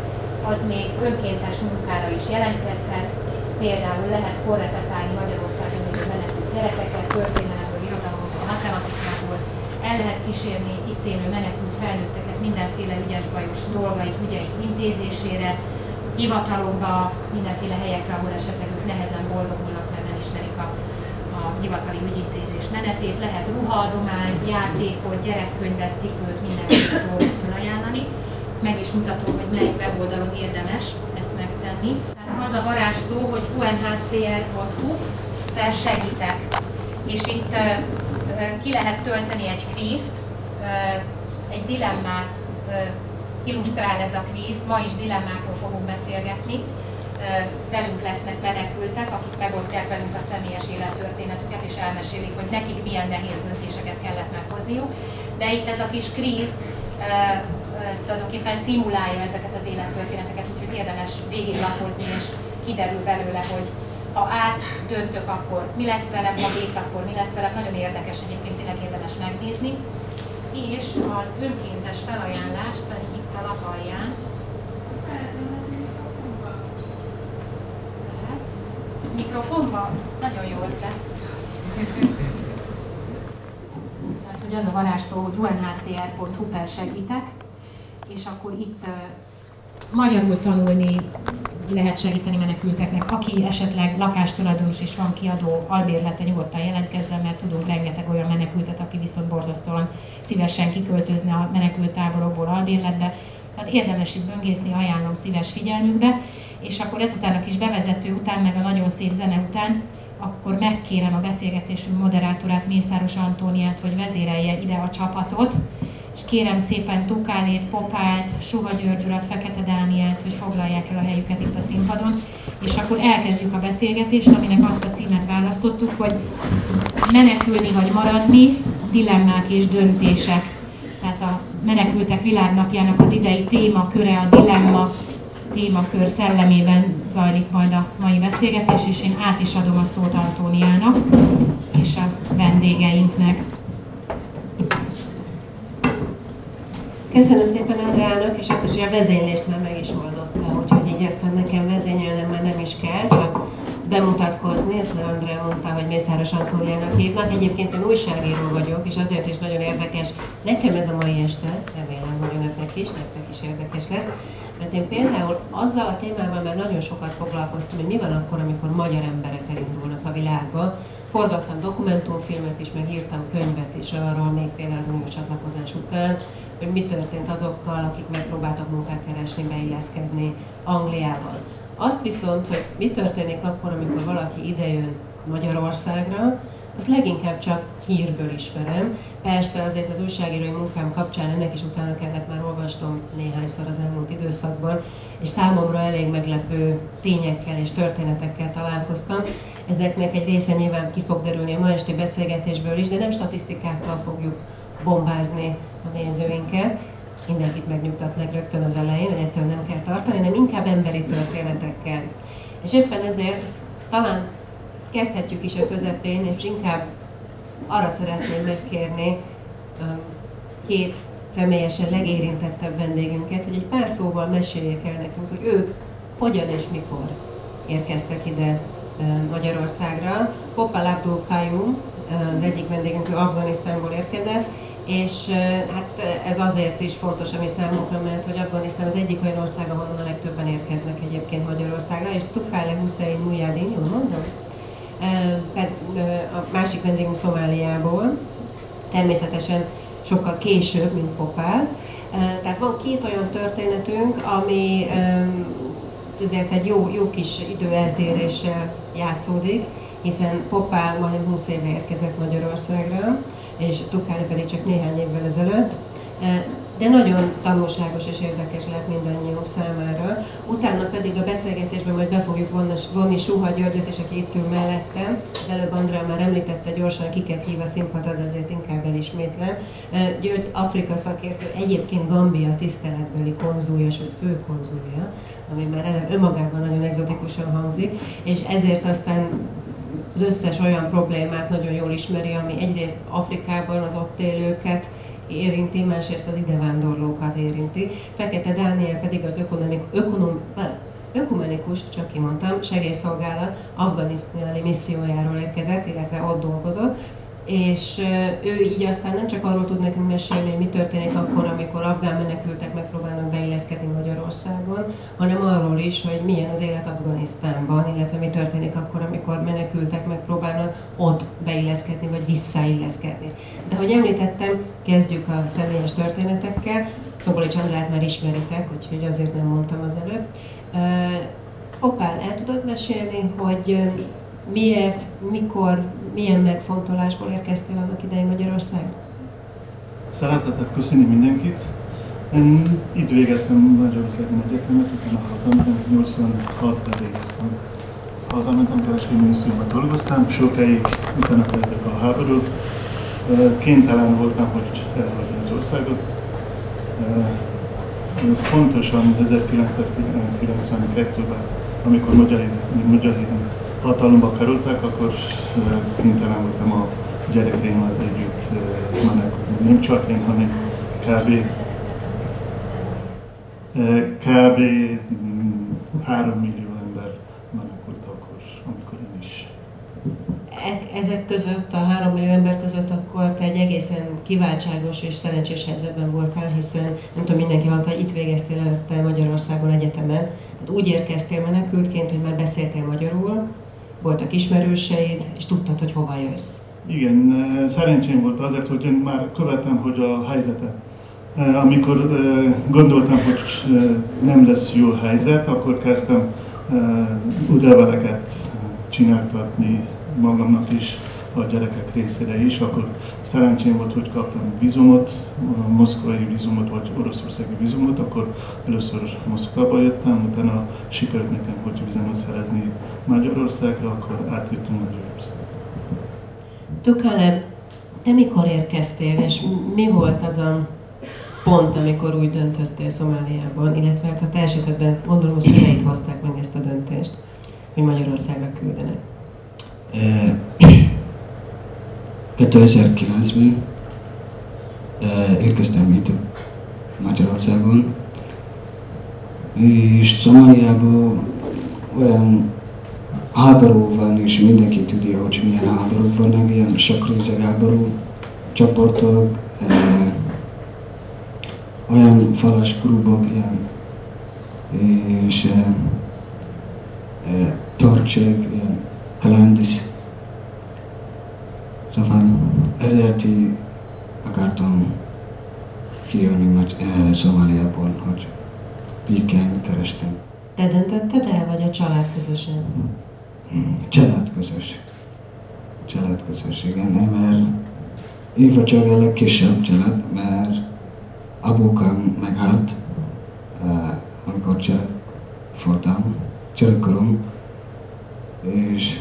az még önkéntes munkára is jelentkezhet, például lehet korrepetálni Magyarországon élő menekült gyerekeket, matematikából, el lehet kísérni itt élő menekült felnőtteket mindenféle ügyes bajos dolgaik, ügyeik intézésére, hivatalokba, mindenféle helyekre, ahol esetleg ők nehezen boldogulnak, mert nem ismerik a, a hivatali ügyintézés menetét, lehet ruhaadományt, játékot, gyerekkönyvet, cipőt, mindenféle dolgot felajánlani. Meg is mutatom, hogy melyik weboldalon érdemes ezt megtenni. Az a varázsszó, hogy unhcr.hu per segítek. És itt ki lehet tölteni egy kvízt, egy dilemmát illusztrál ez a kvíz, ma is dilemmákról fogunk beszélgetni. Velünk lesznek menekültek, akik megosztják velünk a személyes élettörténetüket, és elmesélik, hogy nekik milyen nehéz döntéseket kellett meghozniuk. De itt ez a kis kríz tulajdonképpen szimulálja ezeket az élettörténeteket, úgyhogy érdemes végiglapozni, és kiderül belőle, hogy ha át döntök, akkor mi lesz velem, ha B, akkor mi lesz velem. Nagyon érdekes egyébként, tényleg érdemes megnézni. És az önkéntes felajánlást, ez itt a lap alján, Lehet. mikrofonban nagyon jó ötlet. Tehát, hogy az a varázsszó, hogy unhcr.hu per segítek, és akkor itt magyarul tanulni lehet segíteni menekülteknek. Aki esetleg lakástulajdonos és van kiadó albérlete, nyugodtan jelentkezzen, mert tudunk rengeteg olyan menekültet, aki viszont borzasztóan szívesen kiköltözne a menekült táborokból albérletbe. Tehát érdemes itt böngészni, ajánlom szíves figyelmükbe, és akkor ezután a kis bevezető után, meg a nagyon szép zene után, akkor megkérem a beszélgetésünk moderátorát, Mészáros Antóniát, hogy vezérelje ide a csapatot, és kérem szépen Tukálét, Popált, Suha György Fekete Dánielt, hogy foglalják el a helyüket itt a színpadon, és akkor elkezdjük a beszélgetést, aminek azt a címet választottuk, hogy menekülni vagy maradni, dilemmák és döntések. Tehát a Menekültek Világnapjának az idei témaköre, a dilemma témakör szellemében zajlik majd a mai beszélgetés, és én át is adom a szót Antóniának és a vendégeinknek. Köszönöm szépen Andrának, és azt is, hogy a vezénylést már meg is oldotta, úgyhogy így aztán nekem vezényelnem már nem is kell, csak bemutatkozni, ezt már Andrá mondta, hogy Mészáros Antóniának hívnak. Egyébként én újságíró vagyok, és azért is nagyon érdekes nekem ez a mai este, remélem, hogy önöknek is, nektek is érdekes lesz, mert én például azzal a témával már nagyon sokat foglalkoztam, hogy mi van akkor, amikor magyar emberek elindulnak a világba. Forgattam dokumentumfilmet is, meg írtam könyvet is arról, még például az uniós csatlakozás után, hogy mi történt azokkal, akik megpróbáltak munkát keresni, beilleszkedni Angliában. Azt viszont, hogy mi történik akkor, amikor valaki idejön Magyarországra, azt leginkább csak hírből ismerem. Persze azért az újságírói munkám kapcsán ennek is utána kellett már olvasnom néhányszor az elmúlt időszakban, és számomra elég meglepő tényekkel és történetekkel találkoztam. Ezeknek egy része nyilván ki fog derülni a ma esti beszélgetésből is, de nem statisztikákkal fogjuk bombázni a nézőinket. Mindenkit megnyugtatnak rögtön az elején, hogy ettől nem kell tartani, hanem inkább emberi történetekkel. És éppen ezért talán kezdhetjük is a közepén, és inkább arra szeretném megkérni két személyesen legérintettebb vendégünket, hogy egy pár szóval meséljék el nekünk, hogy ők hogyan és mikor érkeztek ide Magyarországra. Popal Abdul az egyik vendégünk, ő Afganisztánból érkezett, és hát ez azért is fontos a mi számunkra, mert hogy Afganisztán az egyik olyan ország, ahonnan a legtöbben érkeznek egyébként Magyarországra, és Tukale Hussein Mujadin, jól mondom? a másik vendégünk Szomáliából, természetesen sokkal később, mint Popál. Tehát van két olyan történetünk, ami azért egy jó, jó kis időeltéréssel játszódik, hiszen Popál majdnem 20 éve érkezett Magyarországra, és Tukáni pedig csak néhány évvel ezelőtt de nagyon tanulságos és érdekes lehet mindannyiunk számára. Utána pedig a beszélgetésben majd be fogjuk vonni, Suha Györgyöt, és aki itt ül mellettem. Az előbb Andrá már említette gyorsan, kiket hív a színpadra, azért inkább elismétlem. György Afrika szakértő, egyébként Gambia tiszteletbeli konzulja, sőt főkonzulja, ami már önmagában nagyon egzotikusan hangzik, és ezért aztán az összes olyan problémát nagyon jól ismeri, ami egyrészt Afrikában az ott élőket, érinti, másrészt az idevándorlókat érinti. Fekete Dániel pedig az ökonomik, ökonom, ökumenikus, csak kimondtam, segélyszolgálat afganisztáni missziójáról érkezett, illetve ott dolgozott, és ő így aztán nem csak arról tud nekünk mesélni, hogy mi történik akkor, amikor afgán menekültek megpróbálnak beilleszkedni Magyarországon, hanem arról is, hogy milyen az élet Afganisztánban, illetve mi történik akkor, amikor menekültek megpróbálnak ott beilleszkedni, vagy visszailleszkedni. De ahogy említettem, kezdjük a személyes történetekkel. Szobolics Andrát már ismeritek, úgyhogy azért nem mondtam az előbb. Opál, el tudod mesélni, hogy miért, mikor, milyen megfontolásból érkeztél annak idején Magyarország? Szeretettel köszönni mindenkit. Én itt végeztem Magyarországon egyetemet, utána hazamentem, 86-ban végeztem. Hazamentem, kereskedelmi minisztériumban dolgoztam, sokáig utána kezdtek a háború. Kénytelen voltam, hogy elhagyjam az országot. Pontosan 1992-ben, amikor Magyar Magyar hatalomba kerültek, akkor kénytelen voltam a gyerekeimmel együtt menekülni. Nem csak én, hanem kb. kb. mm, 3 millió ember menekült akkor, amikor én is. E- Ezek között, a három millió ember között akkor te egy egészen kiváltságos és szerencsés helyzetben voltál, hiszen nem tudom, mindenki hogy itt végeztél előtte Magyarországon egyetemen. Tehát úgy érkeztél menekültként, hogy már beszéltél magyarul, voltak ismerőseid, és tudtad, hogy hova jössz. Igen, szerencsém volt azért, hogy én már követem, hogy a helyzetet. Amikor gondoltam, hogy nem lesz jó helyzet, akkor kezdtem útleveleket csináltatni magamnak is, a gyerekek részére is, akkor szerencsém volt, hogy kaptam vízumot, moszkvai vízumot vagy oroszországi vízumot, akkor először Moszkvába jöttem, utána sikerült nekem, hogy vízumot szerezni Magyarországra, akkor átjöttünk Magyarországra. Tukale, te mikor érkeztél, és mi volt az a pont, amikor úgy döntöttél Szomáliában, illetve hát a te esetedben gondolom a szüleid hozták meg ezt a döntést, hogy Magyarországra küldenek. Eh, 2009-ben eh, érkeztem itt Magyarországon, és Szomáliában olyan háború van, és mindenki tudja, hogy milyen háborúk vannak, ilyen sok részeg háború, csoportok, olyan falas klubok, ilyen, és eh, eh, torcsek, ilyen kalandis. Szóval ezért akartam kijönni Magy- eh, Szomáliából, hogy békén kerestem. Te döntötted el, vagy a család közösen? Család közös. Család közös, igen, mert én vagyok a legkisebb család, mert apukám meghalt, eh, amikor gyerek voltam, gyerekkorom, és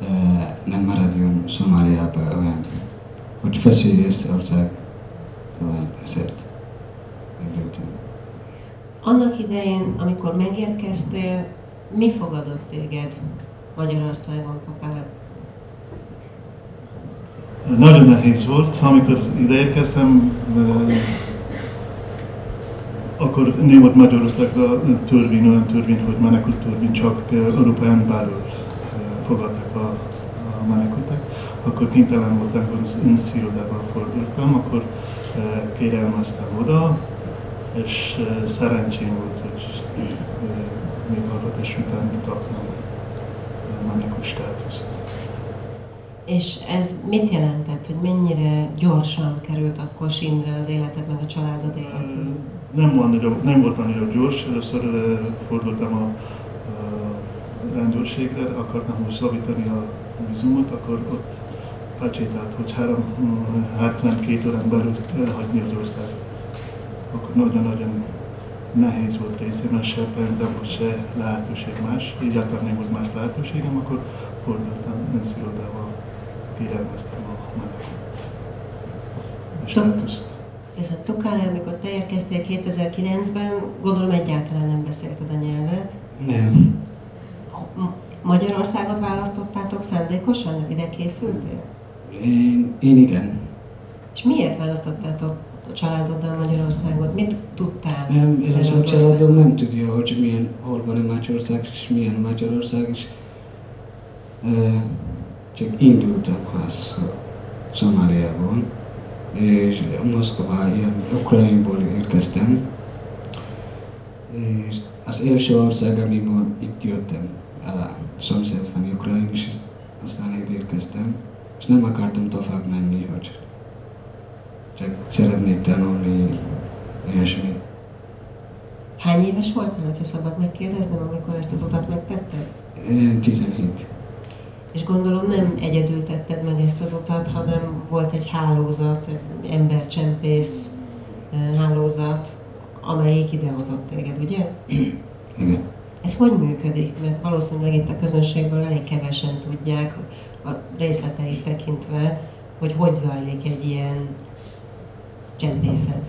eh, nem maradjon Szomáliába olyan, hogy veszélyes ország, szóval ezért meglőttem. Annak idején, amikor megérkeztél, mi fogadott téged Magyarországon, papád? Nagyon nehéz volt, amikor ideérkeztem, akkor nem volt Magyarországon törvény, olyan törvény, hogy menekült törvény, csak Európán belül fogadtak a, a menekültek. Akkor kénytelen voltam, hogy az önszirodába fordultam, akkor kérelmeztem oda, és szerencsém volt, hogy még hallgatás után kaptam menekült státuszt. És ez mit jelentett, hogy mennyire gyorsan került akkor sínre az életed, meg a családod életed? Nem, volt annyira, nem volt annyira gyors, először fordultam a, a rendőrségre, akartam most szavítani a vízumot, akkor ott pacsétált, hogy három, mm, 72 órán belül elhagyni az országot. Akkor nagyon-nagyon nehéz volt részemben, se pénzem, volt se lehetőség más, egyáltalán nem volt más lehetőségem, akkor fordultam önszirodával, kérelmeztem a menekült státuszt. Ez a Tokál, amikor te érkeztél 2009-ben, gondolom egyáltalán nem beszélted a nyelvet. Nem. Magyarországot választottátok szándékosan? Ide készültél? Én, én igen. És miért választottátok a családoddal Magyarországot? Mit tudtál? Nem, én erről az a családom nem tudja, hogy milyen, hol van a Magyarország, és milyen a Magyarország, és uh, csak indultam haza Szomáliából, és Moszkva, ilyen Ukrajnból érkeztem. És az első ország, amikor itt jöttem, a szomszédban Ukrajn, és aztán itt érkeztem, és nem akartam tovább menni, hogy csak szeretnék tanulni ilyesmi. Hány éves voltál, ha szabad megkérdeznem, amikor ezt az utat megtetted? Én 17. És gondolom nem egyedül tetted meg ezt az utat, hanem volt egy hálózat, egy embercsempész hálózat, amelyik idehozott téged, ugye? Igen. Ez hogy működik? Mert valószínűleg itt a közönségből elég kevesen tudják a részleteit tekintve, hogy hogy zajlik egy ilyen csempészet.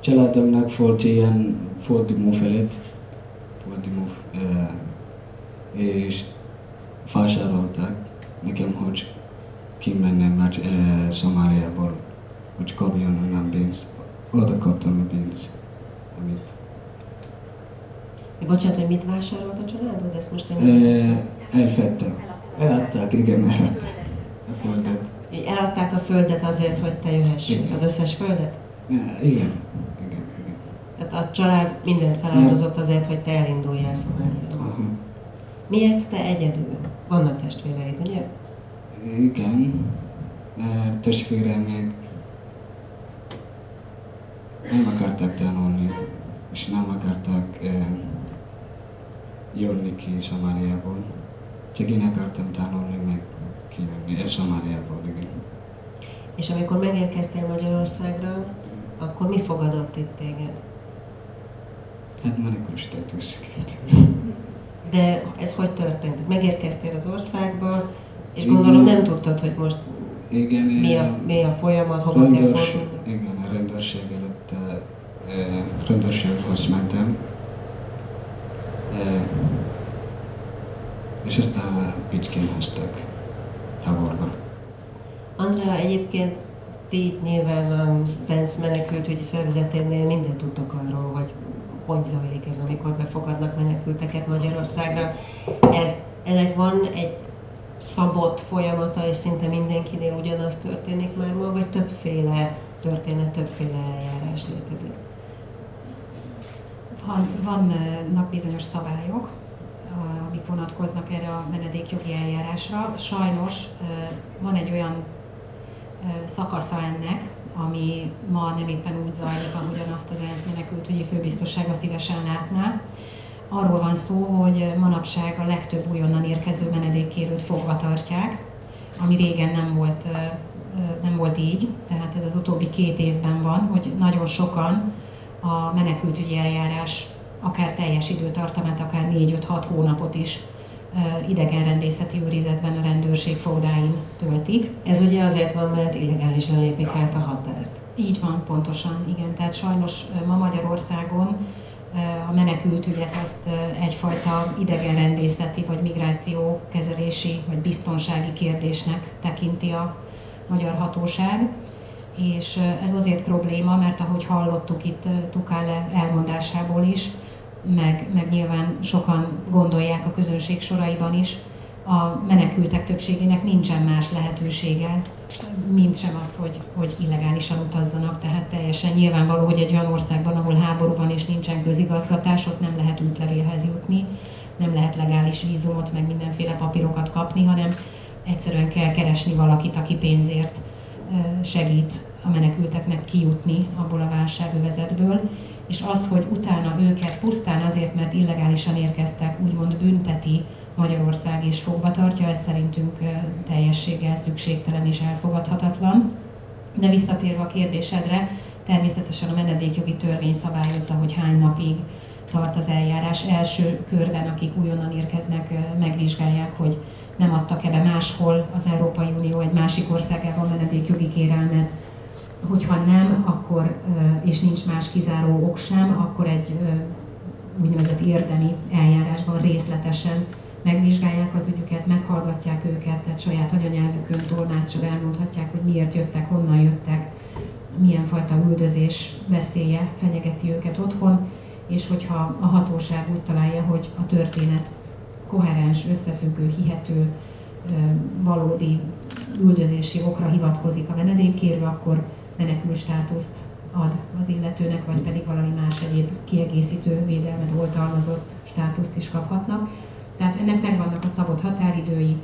Családomnak volt ilyen forduló felett, forduló, és vásárolták nekem, hogy kimennem már eh, Szomáliából, hogy kapjon onnan pénzt. Oda kaptam a pénzt, amit Bocsánat, hogy mit vásárolt a családod? Ezt most én eh, elfettek. Eladták, igen, eladták a földet. Eladták a földet azért, hogy te jöhess. Igen. Az összes földet? Eh, Igen. Tehát a család mindent feláldozott azért, hogy te elinduljál Szomáliába. Miért te egyedül? Vannak testvéreid, ugye? Igen, testvérem még nem akartak tanulni, és nem akartak eh, jönni ki Szomáliából. Csak én akartam tanulni, meg kijönni, ez Szomáliából, igen. És amikor megérkeztél Magyarországra, akkor mi fogadott itt téged? Hát menekül státusz. De ez hogy történt? Megérkeztél az országba, és gondolom nem tudtad, hogy most Igen, mi a, mi a folyamat, hova kell rendőrs- fordulni. Igen, a rendőrség előtt eh, eh, rendőrséghoz mentem. Eh, és aztán Picskén hoztak táborba. Andrea, egyébként ti nyilván az ENSZ menekültügyi szervezeténél mindent tudtok arról, hogy hogy zajlik ez, amikor befogadnak menekülteket Magyarországra. Ez, ennek van egy szabott folyamata, és szinte mindenkinél ugyanaz történik már ma, vagy többféle történet, többféle eljárás létezik? Van, vannak bizonyos szabályok, amik vonatkoznak erre a menedékjogi eljárásra. Sajnos van egy olyan szakasza ennek, ami ma nem éppen úgy zajlik, ahogyan azt az ENSZ menekültügyi főbiztossága szívesen látná. Arról van szó, hogy manapság a legtöbb újonnan érkező menedékkérőt fogva tartják, ami régen nem volt, nem volt így, tehát ez az utóbbi két évben van, hogy nagyon sokan a menekültügyi eljárás akár teljes időtartamát, akár 4-5-6 hónapot is idegenrendészeti őrizetben a rendőrség fogdáin töltik. Ez ugye azért van, mert illegálisan lépik át a határt. Így van, pontosan, igen. Tehát sajnos ma Magyarországon a menekültügyet azt ö, egyfajta idegenrendészeti vagy migrációkezelési vagy biztonsági kérdésnek tekinti a magyar hatóság. És ez azért probléma, mert ahogy hallottuk itt Tukále elmondásából is, meg, meg nyilván sokan gondolják a közönség soraiban is, a menekültek többségének nincsen más lehetősége, mint sem azt, hogy, hogy illegálisan utazzanak. Tehát teljesen nyilvánvaló, hogy egy olyan országban, ahol háború van és nincsen közigazgatás, ott nem lehet útlevélhez jutni, nem lehet legális vízumot, meg mindenféle papírokat kapni, hanem egyszerűen kell keresni valakit, aki pénzért segít a menekülteknek kijutni abból a válságövezetből, és az, hogy utána őket pusztán azért, mert illegálisan érkeztek, úgymond bünteti Magyarország és fogva tartja, ez szerintünk teljességgel szükségtelen és elfogadhatatlan. De visszatérve a kérdésedre, természetesen a menedékjogi törvény szabályozza, hogy hány napig tart az eljárás. Első körben, akik újonnan érkeznek, megvizsgálják, hogy nem adtak-e máshol az Európai Unió egy másik országában menedékjogi kérelmet, hogyha nem, akkor, és nincs más kizáró ok sem, akkor egy úgynevezett érdemi eljárásban részletesen megvizsgálják az ügyüket, meghallgatják őket, tehát saját anyanyelvükön tolmácsra elmondhatják, hogy miért jöttek, honnan jöttek, milyen fajta üldözés veszélye fenyegeti őket otthon, és hogyha a hatóság úgy találja, hogy a történet koherens, összefüggő, hihető, valódi üldözési okra hivatkozik a menedékkérő, akkor menekül státuszt ad az illetőnek, vagy pedig valami más egyéb kiegészítő védelmet, oltalmazott státuszt is kaphatnak. Tehát ennek megvannak a szabott határidői,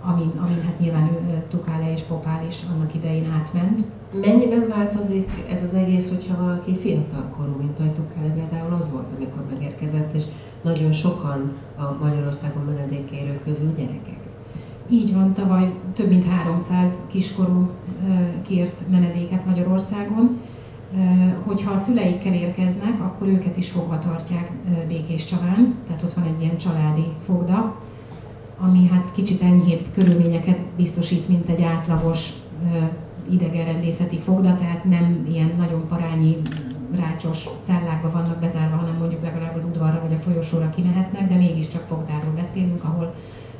amin, amin hát nyilván Tukále és Popál is annak idején átment. Mennyiben változik ez az egész, hogyha valaki fiatalkorú, mint ahogy Tukále például az volt, amikor megérkezett, és nagyon sokan a Magyarországon menedékkérők közül gyerekek. Így van, tavaly több mint 300 kiskorú kért menedéket Magyarországon. Hogyha a szüleikkel érkeznek, akkor őket is fogva tartják Békés Csaván, tehát ott van egy ilyen családi fogda, ami hát kicsit enyhébb körülményeket biztosít, mint egy átlagos idegenrendészeti fogda, tehát nem ilyen nagyon parányi rácsos cellákba vannak bezárva, hanem mondjuk legalább az udvarra vagy a folyosóra kimehetnek, de mégiscsak fogdáról beszélünk, ahol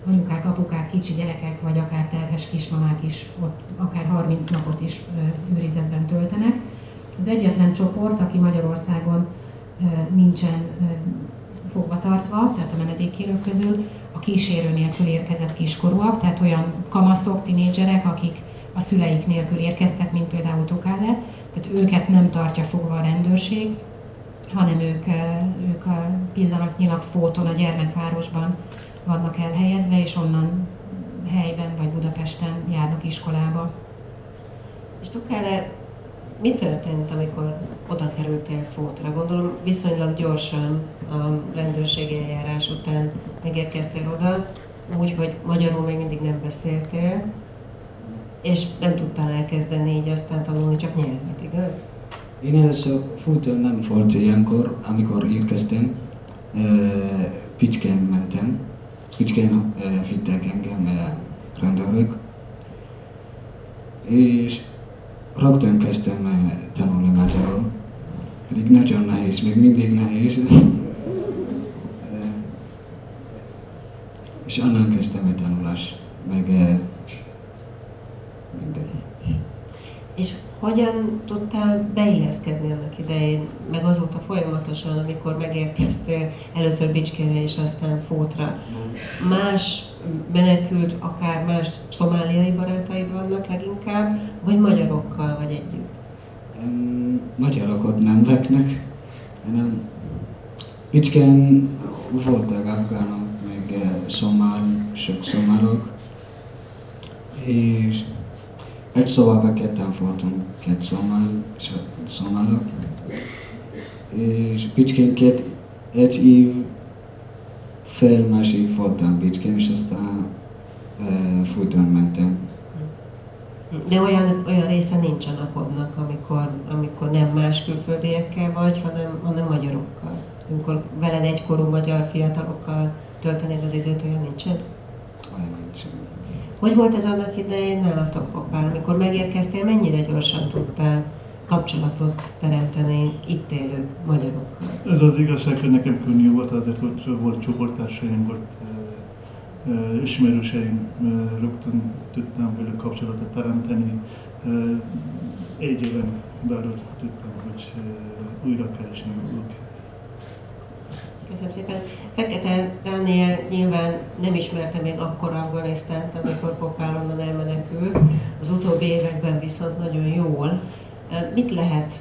anyukák, apukák, kicsi gyerekek, vagy akár terhes kismamák is ott akár 30 napot is őrizetben töltenek. Az egyetlen csoport, aki Magyarországon nincsen ö, fogva tartva, tehát a menedékkérők közül, a kísérő nélkül érkezett kiskorúak, tehát olyan kamaszok, tinédzserek, akik a szüleik nélkül érkeztek, mint például Tokále, tehát őket nem tartja fogva a rendőrség, hanem ők, ők a pillanatnyilag Fóton, a gyermekvárosban vannak elhelyezve, és onnan helyben vagy Budapesten járnak iskolába. És Tukále, mi történt, amikor oda kerültél Fótra? Gondolom viszonylag gyorsan a rendőrségi eljárás után megérkeztél oda, úgy, hogy magyarul még mindig nem beszéltél, és nem tudtál elkezdeni így aztán tanulni csak nyelvet, igaz? Én először futam nem volt ilyenkor, amikor érkeztem, Picskén mentem, Picskén eh, vittek engem rendőrök, és rögtön kezdtem eh, tanulni magyarul, pedig nagyon nehéz, még mindig nehéz. Eh, és onnan kezdtem a tanulás, meg minden. És hogyan tudtál beilleszkedni annak idején, meg azóta folyamatosan, amikor megérkeztél először Bicskére és aztán Fótra? Más menekült, akár más szomáliai barátaid vannak leginkább, vagy magyarokkal vagy együtt? Em, Magyarok ott nem laknak, hanem Picskén voltak afgánok, meg eh, szomál, sok szomálok, és egy szobában ketten voltunk, két szomál, so- szomálok, és Picskén két, egy év, fél más év voltam Picskén, és aztán eh, Fújton mentem. De olyan, olyan része nincsen napodnak, amikor, amikor nem más külföldiekkel vagy, hanem, hanem magyarokkal. Amikor veled egykorú magyar fiatalokkal töltenéd az időt, olyan nincsen? Olyan nincsen. Hogy volt ez annak idején nálatok, Popál? Amikor megérkeztél, mennyire gyorsan tudtál kapcsolatot teremteni itt élő magyarokkal? Ez az igazság, hogy nekem könnyű volt azért, hogy volt csoporttársaim, volt ismerőseim, rögtön tudtam velük kapcsolatot teremteni. Egy éven belül tudtam, hogy újra keresni őket. Köszönöm szépen. Fekete Dániel nyilván nem ismerte még akkor Afganisztánt, amikor Popál onnan elmenekült. Az utóbbi években viszont nagyon jól. Mit lehet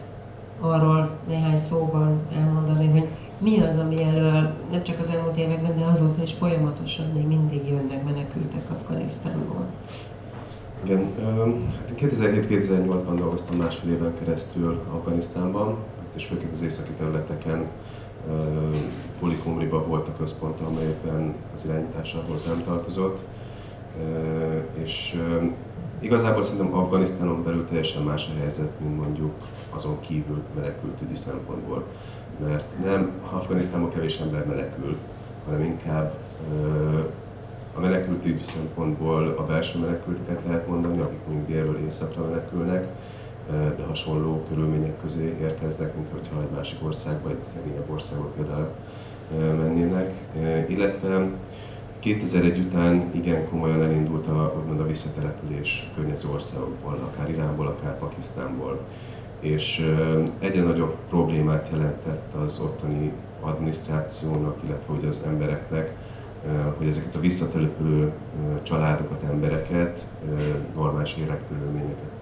arról néhány szóban elmondani, hogy mi az, ami elől nem csak az elmúlt években, de azóta is folyamatosan még mindig jönnek menekültek Afganisztánból? Igen, ö, hát 2007-2008-ban dolgoztam másfél éven keresztül Afganisztánban, és főként az északi területeken, ö, Polikumriban volt a központ, amelyben az irányítása hozzám tartozott. És igazából szerintem Afganisztánon belül teljesen más a helyzet, mint mondjuk azon kívül menekültügyi szempontból. Mert nem Afganisztánban kevés ember menekül, hanem inkább a menekültügyi szempontból a belső menekülteket lehet mondani, akik mondjuk délről északra menekülnek, de hasonló körülmények közé érkeznek, mint hogyha egy másik országba, egy szegényebb országba például mennének. Illetve 2001 után igen komolyan elindult a, úgymond a visszatelepülés környező országokból, akár Iránból, akár Pakisztánból. És egyre nagyobb problémát jelentett az ottani adminisztrációnak, illetve hogy az embereknek hogy ezeket a visszatelepülő családokat, embereket normális életkörülményeket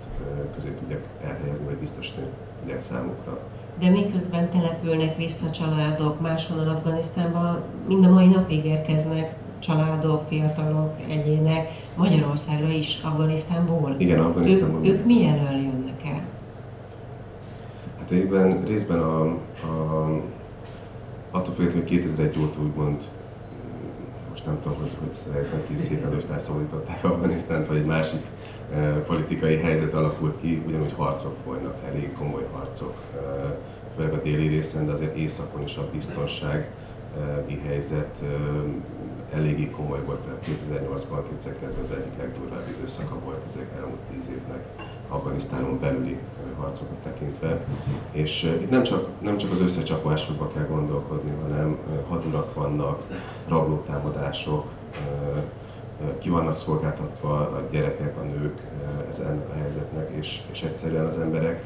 közé tudják elhelyezni, vagy biztosítani tudják számukra. De miközben települnek vissza családok máshonnan Afganisztánban, mind a mai napig érkeznek családok, fiatalok, egyének Magyarországra is, Afganisztánból. Igen, Afganisztánból. Ők, ők mi elől jönnek el? Hát részben, részben a, a, attól függően, hogy 2001 óta úgymond, most nem tudom, hogy, hogy ezen kis szépen előtt elszólították Afganisztánt, vagy egy másik politikai helyzet alakult ki, ugyanúgy harcok folynak, elég komoly harcok, főleg a déli részen, de azért északon is a biztonsági helyzet eléggé komoly volt, mert 2008-ban 2009-ben az egyik legdurvább időszaka volt ezek elmúlt tíz évnek Afganisztánon belüli harcokat tekintve. És itt nem csak, nem csak az összecsapásokba kell gondolkodni, hanem hadurak vannak, rablótámadások, ki vannak szolgáltatva a gyerekek, a nők ez ennek a helyzetnek, és, és egyszerűen az emberek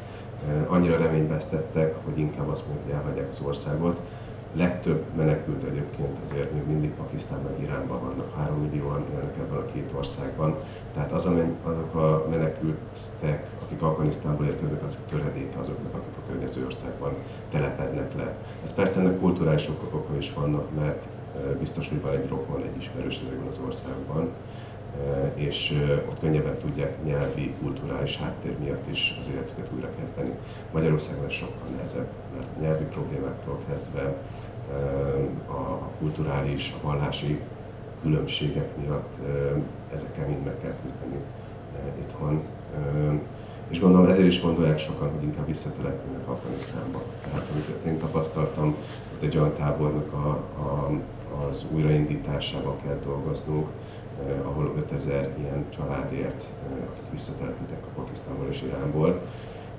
annyira reményvesztettek, hogy inkább azt mondják, hogy elhagyják az országot, legtöbb menekült egyébként azért még mindig Pakisztánban, Iránban vannak, 3 millióan élnek ebben a két országban. Tehát az, amen, azok a menekültek, akik Afganisztánból érkeznek, azok töredéke azoknak, akik a környező országban telepednek le. Ez persze ennek kulturális okok is vannak, mert biztos, hogy van egy rokon, egy ismerős ezekben az országban, eh, és eh, ott könnyebben tudják nyelvi, kulturális háttér miatt is az életüket újra kezdeni. Magyarországon ez sokkal nehezebb, mert nyelvi problémáktól kezdve a kulturális, a vallási különbségek miatt ezekkel mind meg kell küzdeni itthon. És gondolom ezért is gondolják sokan, hogy inkább visszatelepülnek Afganisztánba. Tehát amit én tapasztaltam, hogy egy olyan tábornak a, a, az újraindításában kell dolgoznunk, eh, ahol 5000 ilyen családért, eh, akik visszatelepültek a Pakisztánból és Iránból,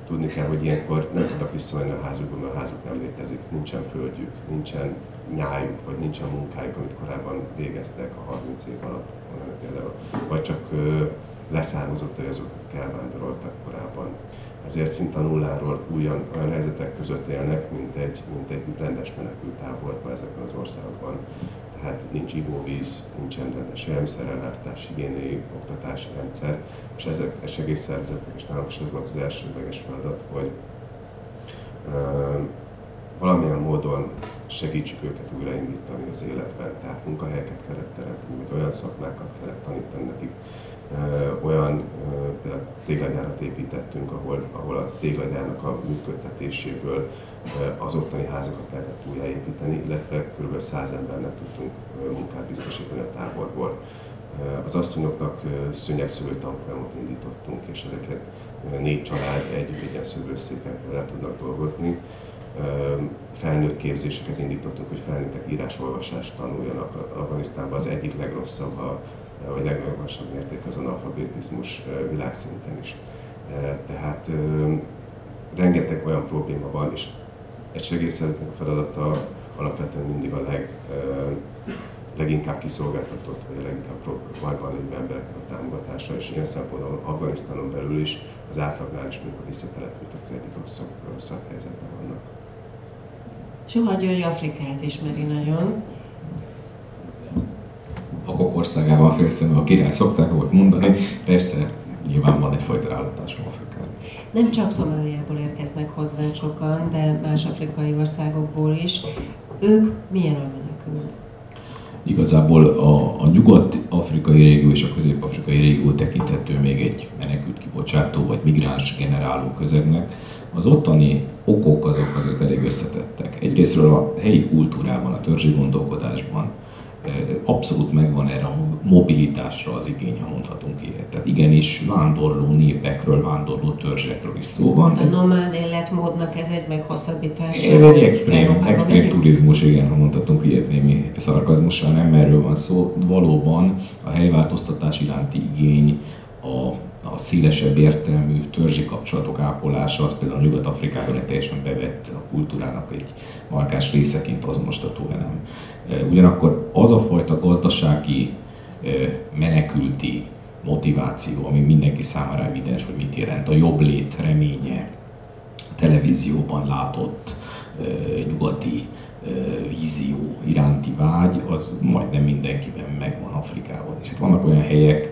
tudni kell, hogy ilyenkor nem tudnak visszamenni a házukba, mert a házuk nem létezik, nincsen földjük, nincsen nyájuk, vagy nincsen munkájuk, amit korábban végeztek a 30 év alatt eh, például, vagy csak ö, leszármazott azok, akik elvándoroltak korábban. Ezért szinte nulláról olyan, olyan helyzetek között élnek, mint egy, mint egy rendes menekültáborban ezekben az országokban. Tehát nincs ivóvíz, nincsen rendes élelmiszerellátás, higiéniai, oktatási rendszer, és ezek a segélyszervezetek, és nálunk is ez volt az elsődleges feladat, hogy valamilyen módon segítsük őket újraindítani az életben, tehát munkahelyeket kellett teremteni, vagy olyan szakmákat kellett tanítani nekik, olyan téglagyárat építettünk, ahol, ahol a téglagyárnak a működtetéséből az ottani házakat lehetett újjáépíteni, illetve kb. 100 embernek tudtunk munkát biztosítani a táborból. Az asszonyoknak ö, szőnyegszülő tanfolyamot indítottunk, és ezeket négy család együtt egy ilyen szülőszéken le tudnak dolgozni. Felnőtt képzéseket indítottunk, hogy felnőttek írás-olvasást tanuljanak. Afganisztánban az egyik legrosszabb a vagy legmagasabb mérték az analfabetizmus világszinten is. Tehát rengeteg olyan probléma van, és egy segélyszervezetnek a feladata alapvetően mindig a leg, leginkább kiszolgáltatott, vagy a leginkább bajban lévő embereknek a támogatása, és ilyen szempontból Afganisztánon belül is az átlagnál is, mikor visszatelepültek, az egyik rosszabb, rosszabb helyzetben vannak. Soha György Afrikát ismeri nagyon. Akok országában félszemű a király szokták volt mondani, persze nyilván van egyfajta rálatásom Afrikában. Nem csak Szomáliából érkeznek hozzánk sokan, de más afrikai országokból is. Ők milyen menekülnek? Igazából a, a nyugat-afrikai régió és a közép-afrikai régió tekinthető még egy menekült kibocsátó vagy migráns generáló közegnek. Az ottani okok azok azért elég összetettek. Egyrésztről a helyi kultúrában, a törzsi gondolkodásban abszolút megvan erre a mobilitásra az igény, ha mondhatunk ilyet. Tehát igenis vándorló népekről, vándorló törzsekről is szó van. A nomád életmódnak ez egy meghosszabbítás. Ez egy extrém, extrém turizmus, igen, ha mondhatunk ilyet némi szarkazmussal, nem erről van szó. Valóban a helyváltoztatás iránti igény, a, a szélesebb értelmű törzsi kapcsolatok ápolása, az például Nyugat-Afrikában egy teljesen bevett a kultúrának egy markáns részeként azonosítható velem. Ugyanakkor az a fajta gazdasági menekülti motiváció, ami mindenki számára evidens, hogy mit jelent, a jobb lét reménye, a televízióban látott nyugati vízió iránti vágy, az majdnem mindenkiben megvan Afrikában. És hát vannak olyan helyek,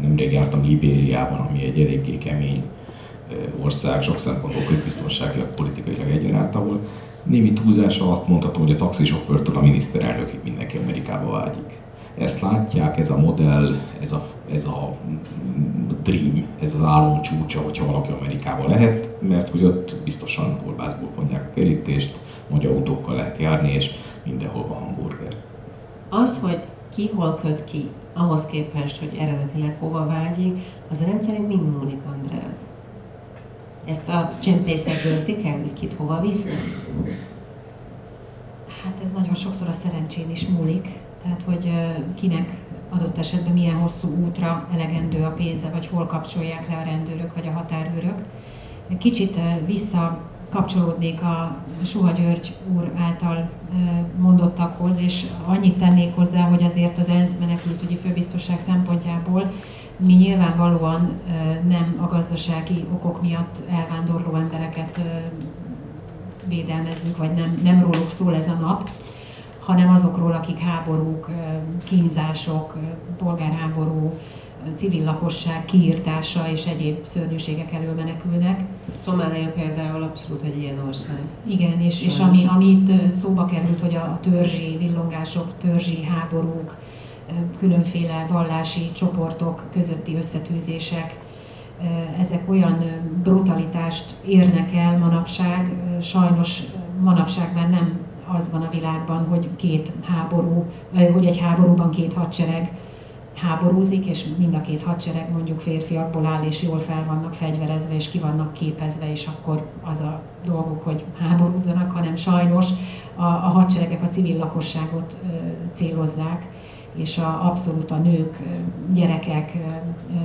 nemrég jártam Libériában, ami egy eléggé kemény ország, sok szempontból közbiztonságilag, politikailag egyaránt, ahol némi túlzással azt mondhatom, hogy a taxisofőrtől a miniszterelnökig mindenki Amerikába vágyik. Ezt látják, ez a modell, ez a, ez a dream, ez az álom csúcsa, hogyha valaki Amerikába lehet, mert hogy ott biztosan kolbászból vonják a kerítést, nagy autókkal lehet járni, és mindenhol van hamburger. Az, hogy ki hol köt ki, ahhoz képest, hogy eredetileg hova vágyik, az rendszerint mind múlik, Andrea. Ezt a csempészek döntik el, hogy kit hova visznek? Hát ez nagyon sokszor a szerencsén is múlik, tehát hogy kinek adott esetben milyen hosszú útra elegendő a pénze, vagy hol kapcsolják le a rendőrök, vagy a határőrök. Kicsit vissza kapcsolódnék a Suha György úr által mondottakhoz, és annyit tennék hozzá, hogy azért az ENSZ menekültügyi főbiztosság szempontjából mi nyilvánvalóan nem a gazdasági okok miatt elvándorló embereket védelmezzük, vagy nem, nem róluk szól ez a nap, hanem azokról, akik háborúk, kínzások, polgárháború, civil lakosság kiírtása és egyéb szörnyűségek elől menekülnek. Szomália például abszolút egy ilyen ország. Igen, és, és ami, ami itt ö, szóba került, hogy a, a törzsi villongások, törzsi háborúk, különféle vallási csoportok közötti összetűzések, ezek olyan brutalitást érnek el manapság, sajnos manapság már nem az van a világban, hogy két háború, hogy egy háborúban két hadsereg háborúzik, és mind a két hadsereg mondjuk férfiakból áll, és jól fel vannak fegyverezve, és ki vannak képezve, és akkor az a dolguk, hogy háborúzzanak, hanem sajnos a, a hadseregek a civil lakosságot ö, célozzák, és a, abszolút a nők, gyerekek ö,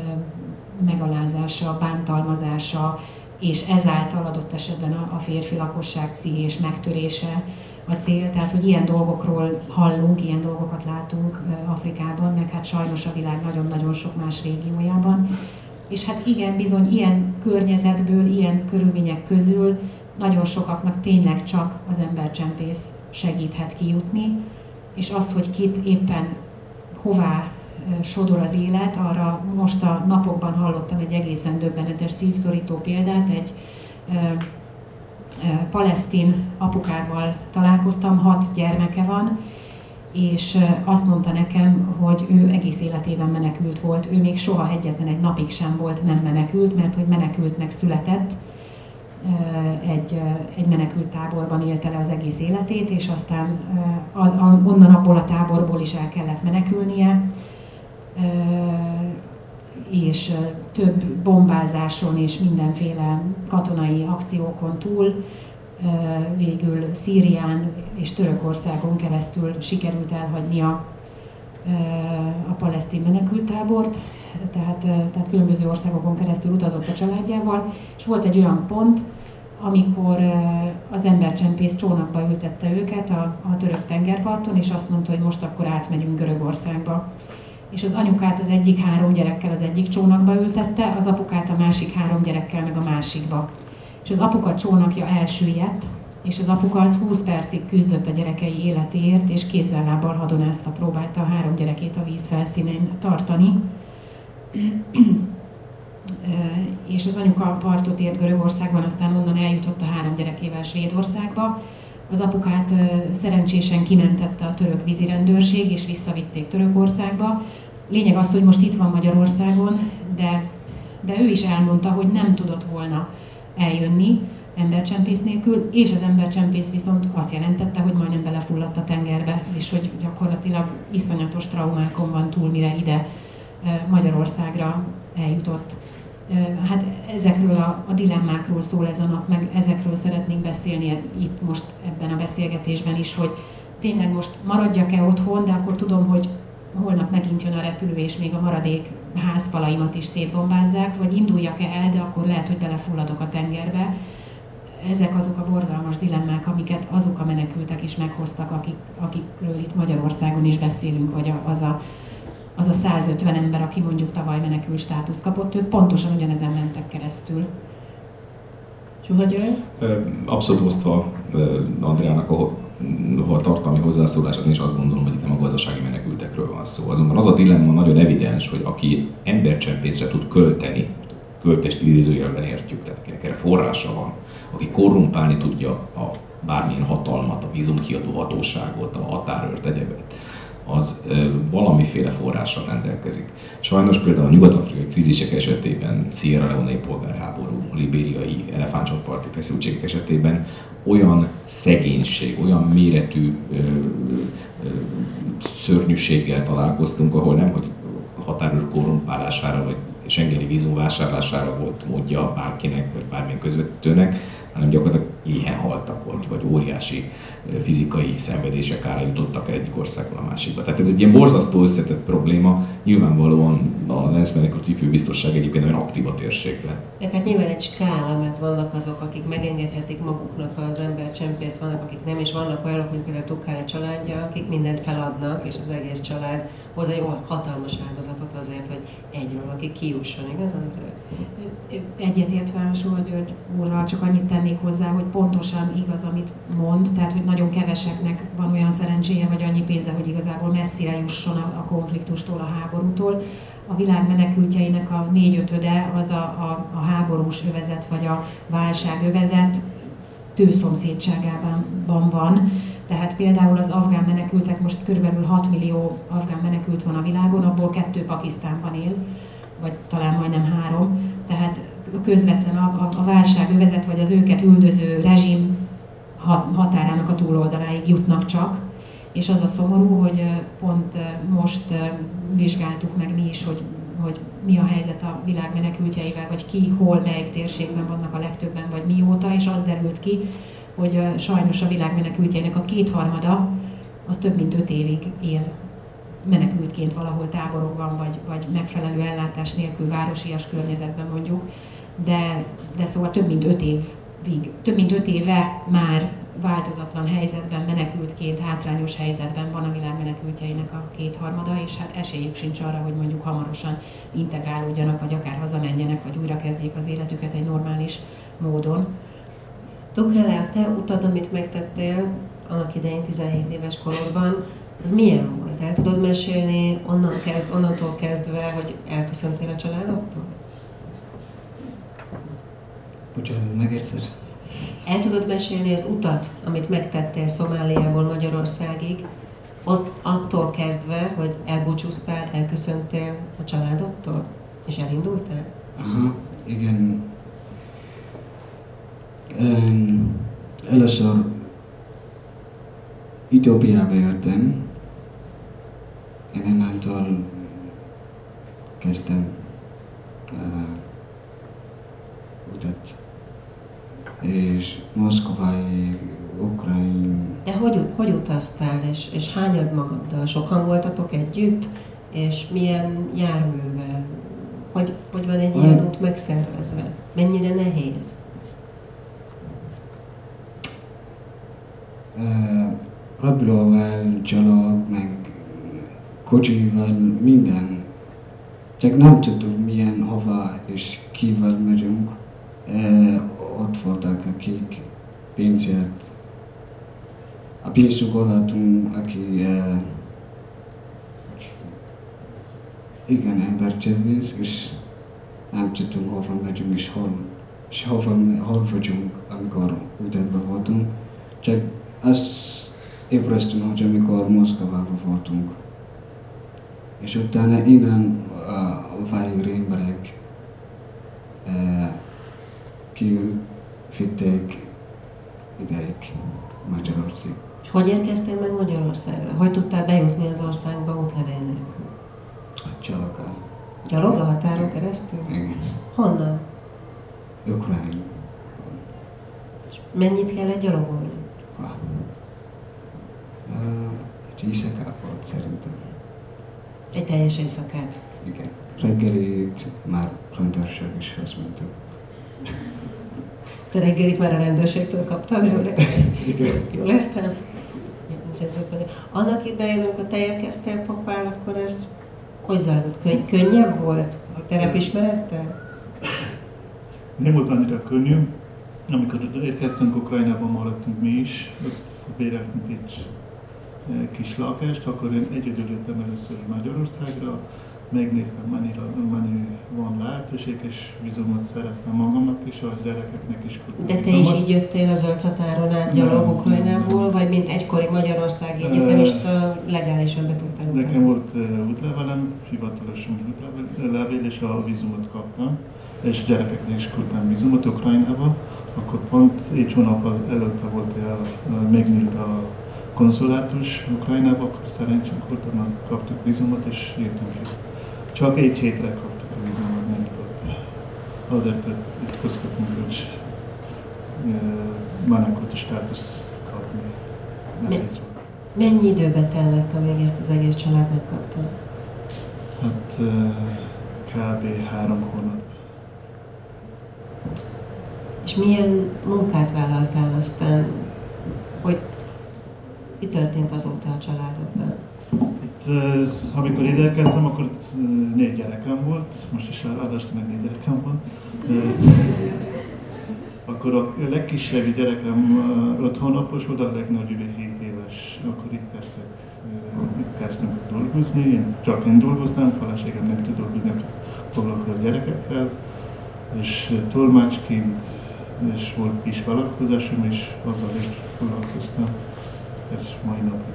megalázása, bántalmazása, és ezáltal adott esetben a, a férfi lakosság pszichés megtörése a cél, tehát hogy ilyen dolgokról hallunk, ilyen dolgokat látunk Afrikában, meg hát sajnos a világ nagyon-nagyon sok más régiójában. És hát igen, bizony ilyen környezetből, ilyen körülmények közül nagyon sokaknak tényleg csak az embercsempész segíthet kijutni, és az, hogy kit éppen hová sodor az élet, arra most a napokban hallottam egy egészen döbbenetes szívszorító példát, egy palesztin apukával találkoztam, hat gyermeke van, és azt mondta nekem, hogy ő egész életében menekült volt, ő még soha egyetlen egy napig sem volt nem menekült, mert hogy menekültnek született, egy, egy menekült táborban élte le az egész életét, és aztán onnan abból a táborból is el kellett menekülnie, és több bombázáson és mindenféle katonai akciókon túl végül Szírián és Törökországon keresztül sikerült elhagynia a palesztin menekültábort, tehát, tehát különböző országokon keresztül utazott a családjával, és volt egy olyan pont, amikor az embercsempész csónakba ültette őket a, a török tengerparton, és azt mondta, hogy most akkor átmegyünk Görögországba. És az anyukát az egyik három gyerekkel az egyik csónakba ültette, az apukát a másik három gyerekkel meg a másikba. És az apuka csónakja elsüllyedt, és az apuka az 20 percig küzdött a gyerekei életéért, és kézzel-lábbal hadonászva próbálta a három gyerekét a víz felszínén tartani. És az anyuka partot ért Görögországban, aztán onnan eljutott a három gyerekével Svédországba. Az apukát szerencsésen kimentette a török vízirendőrség, és visszavitték Törökországba. Lényeg az, hogy most itt van Magyarországon, de, de ő is elmondta, hogy nem tudott volna eljönni embercsempész nélkül, és az embercsempész viszont azt jelentette, hogy majdnem belefulladt a tengerbe, és hogy gyakorlatilag iszonyatos traumákon van túl, mire ide Magyarországra eljutott. Hát ezekről a, a dilemmákról szól ez a nap, meg ezekről szeretnénk beszélni itt most ebben a beszélgetésben is, hogy tényleg most maradjak-e otthon, de akkor tudom, hogy holnap megint jön a repülő, és még a maradék házfalaimat is szétbombázzák, vagy induljak-e el, de akkor lehet, hogy belefulladok a tengerbe. Ezek azok a borzalmas dilemmák, amiket azok a menekültek is meghoztak, akik, akikről itt Magyarországon is beszélünk, vagy a, az a az a 150 ember, aki mondjuk tavaly menekül státusz kapott, ők pontosan ugyanezen mentek keresztül. Csuha Abszolút osztva Andreának a ha tartalmi hozzászólását is azt gondolom, hogy itt nem a gazdasági menekültekről van szó. Azonban az a dilemma nagyon evidens, hogy aki embercsempészre tud költeni, költést idézőjelben értjük, tehát akinek erre forrása van, aki korrumpálni tudja a bármilyen hatalmat, a vízumkiadó hatóságot, a határőrt, egyebet, az valamiféle forrással rendelkezik. Sajnos például a nyugat-afrikai krízisek esetében, Sierra Leone polgárháború, libériai elefántcsontparti feszültségek esetében olyan szegénység, olyan méretű ö, ö, szörnyűséggel találkoztunk, ahol nem, hogy határőr korrumpálására vagy Schengeni vízum vásárlására volt módja bárkinek, vagy bármilyen közvetítőnek, hanem gyakorlatilag éhen haltak, vagy, vagy óriási fizikai szenvedések ára jutottak egyik országból a másikba. Tehát ez egy ilyen borzasztó összetett probléma, nyilvánvalóan az ENSZ menekülti főbiztosság egyébként nagyon aktív a térségben. Meg hát nyilván egy skála, mert vannak azok, akik megengedhetik maguknak az embercsempészt, vannak, akik nem, és vannak olyanok, mint például Tukára családja, akik mindent feladnak, és az egész család hoz egy olyan hatalmas áldozatot azért, hogy egyről, aki kijusson, igaz? André? Egyetértve a Soha György úrral, csak annyit tennék hozzá, hogy pontosan igaz, amit mond, tehát hogy nagyon keveseknek van olyan szerencséje, vagy annyi pénze, hogy igazából messzire jusson a, a konfliktustól, a háborútól. A világ menekültjeinek a négyötöde az a, a, a háborús övezet, vagy a válság övezet tőszomszédságában van. Tehát például az afgán menekültek, most körülbelül 6 millió afgán menekült van a világon, abból kettő Pakisztánban él, vagy talán majdnem három. Tehát közvetlen a, a, a válság övezet, vagy az őket üldöző rezsim hat- határának a túloldaláig jutnak csak. És az a szomorú, hogy pont most vizsgáltuk meg mi is, hogy, hogy mi a helyzet a világ menekültjeivel, vagy ki, hol, melyik térségben vannak a legtöbben, vagy mióta, és az derült ki, hogy sajnos a világ menekültjeinek a kétharmada az több mint öt évig él menekültként valahol táborokban, vagy, vagy megfelelő ellátás nélkül városias környezetben mondjuk, de, de szóval több mint öt évig, több mint öt éve már változatlan helyzetben, menekültként, hátrányos helyzetben van a világ menekültjeinek a kétharmada, és hát esélyük sincs arra, hogy mondjuk hamarosan integrálódjanak, vagy akár hazamenjenek, vagy újra kezdjék az életüket egy normális módon. A te utad, amit megtettél annak idején 17 éves korodban, az milyen volt? El tudod mesélni onnan kezd, onnantól kezdve, hogy elköszöntél a családodtól? Bocsánat, megérted? El tudod mesélni az utat, amit megtettél Szomáliából Magyarországig, ott attól kezdve, hogy elbúcsúztál, elköszöntél a családodtól, és elindultál? Aha, igen. Um, először Etiópiába jöttem. Én innentől kezdtem uh, utat. És Moszkvai, Ukrajn, De hogy, hogy utaztál, és, és hányad magaddal? Sokan voltatok együtt, és milyen járművel? Hogy, hogy van egy ilyen út megszervezve? Mennyire nehéz? repülővel, csalog, meg kocsival, minden. Csak nem tudtuk milyen hova és kivel megyünk. Uh, ott voltak, akik pénzért. A pénzük odaadtunk, aki uh, igen, embercsempész, és nem tudtunk hova megyünk és hol, és hova, hol vagyunk, amikor utatban voltunk. Csak azt ébresztünk, hogy amikor Moszkvában voltunk. És utána innen vályó emberek uh, kivitték ideig Magyarország. És hogy érkeztél meg Magyarországra? Hogy tudtál bejutni az országba útlevél nélkül? Csalokkal. Gyalog a határon keresztül? Igen. Honnan? Ukrajna. És mennyit kellett gyalogolni? Uh, egy éjszakát volt szerintem. Egy teljes éjszakát. Igen. Reggelit már rendőrség is mondta. Te reggelit már a rendőrségtől kaptad? Jól, jól értem? Annak idején, amikor te érkeztél papál, akkor ez hogy zajlott? Könny- könnyebb volt a terepismerettel? Nem volt annyira könnyű. Amikor érkeztünk Ukrajnában maradtunk mi is, ott béreltünk egy eh, kis lakást, akkor én egyedül jöttem először Magyarországra, megnéztem, mennyi van lehetőség, és vízumot szereztem magamnak is, a gyerekeknek is De te is vízumot. így jöttél az zöld határon át gyalog. Ukrajnából, vagy mint egykori magyarországi egyetemista legálisan be tudtál utazni? Nekem volt útlevelem, hivatalos útlevél, és a vízumot kaptam, és gyerekeknek is küldtem vízumot Ukrajnába. Akkor pont egy hónap előtte volt el, megnyílt a konzulátus Ukrajnába, akkor szerencsénk volt, onnan kaptuk vízumot, és jöttünk ki. Csak egy hétre kaptuk a vízumot, nem több. Azért, hogy itt közkötünk, hogy menekült státusz kapni. Nehéz volt. Mennyi időbe tellett, amíg ezt az egész család megkapta? Hát kb. három hónap. És milyen munkát vállaltál aztán, hogy mi történt azóta a családoddal? Amikor ide érkeztem, akkor négy gyerekem volt, most is ráadásul meg négy gyerekem van. Akkor a legkisebb gyerekem uh, öt hónapos volt, a legnagyobb egy hét éves. Akkor itt kezdtek, itt kezdtünk dolgozni, én csak én dolgoztam, feleségem nem tud dolgozni, nem foglalkozni a gyerekekkel, és tolmácsként, és volt kis vállalkozásom, és azzal is foglalkoztam, és mai napig.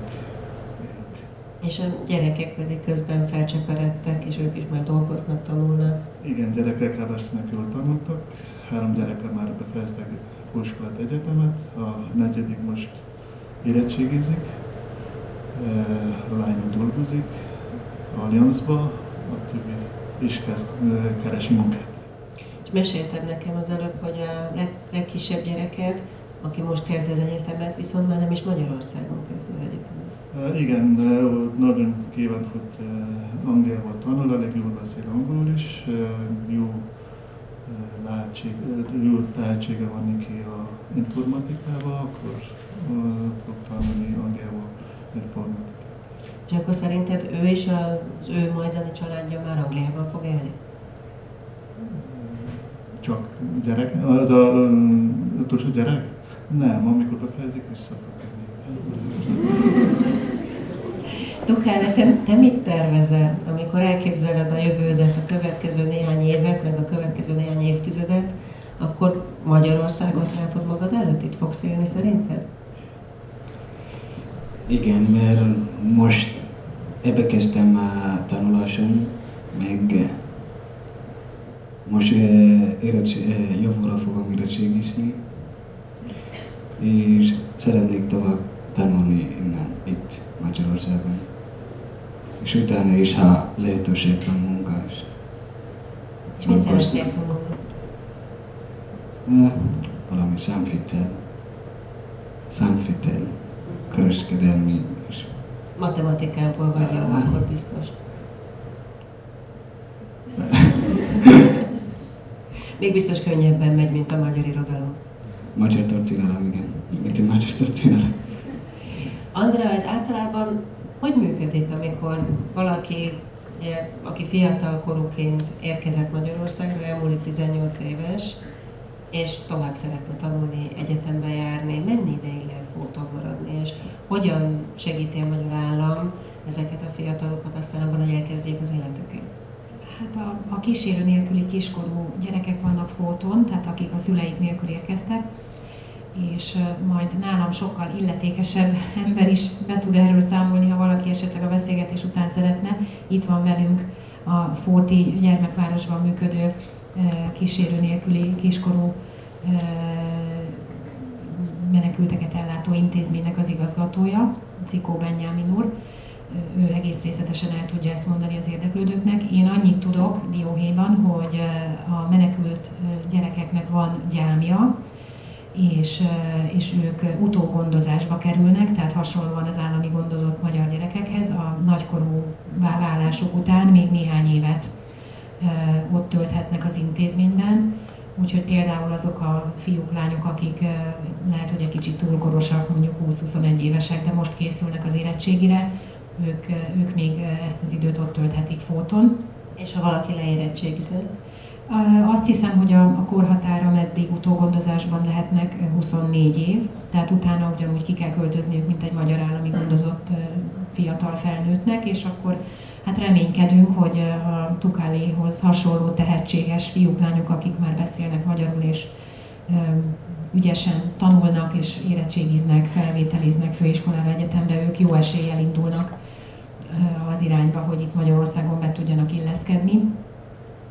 És a gyerekek pedig közben felcseperedtek, és ők is már dolgoznak, tanulnak. Igen, gyerekek ráadásul jól tanultak. Három gyereke már befejeztek főiskolát, egyetemet. A negyedik most érettségizik. Eh, A lányom dolgozik Allianzba, a többi is kezd eh, keresi munkát. És mesélted nekem az előbb, hogy a leg, legkisebb gyereket, aki most kezd az egyetemet, viszont már nem is Magyarországon kezd az egyetemet. Igen, nagyon kívánt, hogy Angliában tanul, elég jól beszél angolul is, jó eh, lehetség, eh, jó tehetsége van neki a informatikában, akkor fog tanulni Angliában informatikát. És akkor szerinted ő és az ő majdani családja már Angliában fog élni? Csak gyerek, az a utolsó gyerek? Nem, amikor befejezik, vissza fog Tukára, te, te mit tervezel, amikor elképzeled a jövődet, a következő néhány évet, meg a következő néhány évtizedet, akkor Magyarországot látod magad előtt? Itt fogsz élni szerinted? Igen, mert most ebbe kezdtem a tanulásom, meg most eh, érettség, eh, jövőre fogom érettségizni, és szeretnék tovább tanulni innen, itt Magyarországon. Utána is, ha lehetőség van munkás. És mit szeretnél tanulni? Valami számvitel, számvitel, kereskedelmi Matematikából vagy jó, akkor biztos. Még biztos könnyebben megy, mint a magyar irodalom. magyar történelem, igen. Mint a magyar történelem. Andrea, ez általában hogy működik, amikor valaki, aki fiatal korúként érkezett Magyarországra, elmúlik 18 éves, és tovább szeretne tanulni, egyetembe járni, mennyi ideig lehet fóton maradni, és hogyan segíti a magyar állam ezeket a fiatalokat aztán abban, hogy elkezdjék az életüket? Hát a, a kísérő nélküli kiskorú gyerekek vannak fóton, tehát akik a szüleik nélkül érkeztek, és majd nálam sokkal illetékesebb ember is be tud erről számolni, ha valaki esetleg a beszélgetés után szeretne. Itt van velünk a Fóti gyermekvárosban működő kísérő nélküli kiskorú menekülteket ellátó intézménynek az igazgatója, Cikó Benyámin úr. Ő egész részletesen el tudja ezt mondani az érdeklődőknek. Én annyit tudok dióhéjban, hogy a menekült gyerekeknek van gyámja, és, és ők utógondozásba kerülnek, tehát hasonlóan az állami gondozott magyar gyerekekhez, a nagykorú válásuk után még néhány évet ott tölthetnek az intézményben. Úgyhogy például azok a fiúk, lányok, akik lehet, hogy egy kicsit túlkorosak, mondjuk 20-21 évesek, de most készülnek az érettségire, ők, ők még ezt az időt ott tölthetik fóton. És ha valaki leérettségizett? Azt hiszem, hogy a, a korhatára meddig utógondozásban lehetnek 24 év, tehát utána ugyanúgy ki kell költözniük, mint egy magyar állami gondozott fiatal felnőttnek, és akkor hát reménykedünk, hogy a Tukáléhoz hasonló tehetséges fiúk, lányok, akik már beszélnek magyarul és ügyesen tanulnak és érettségiznek, felvételiznek főiskolára, egyetemre, ők jó eséllyel indulnak az irányba, hogy itt Magyarországon be tudjanak illeszkedni.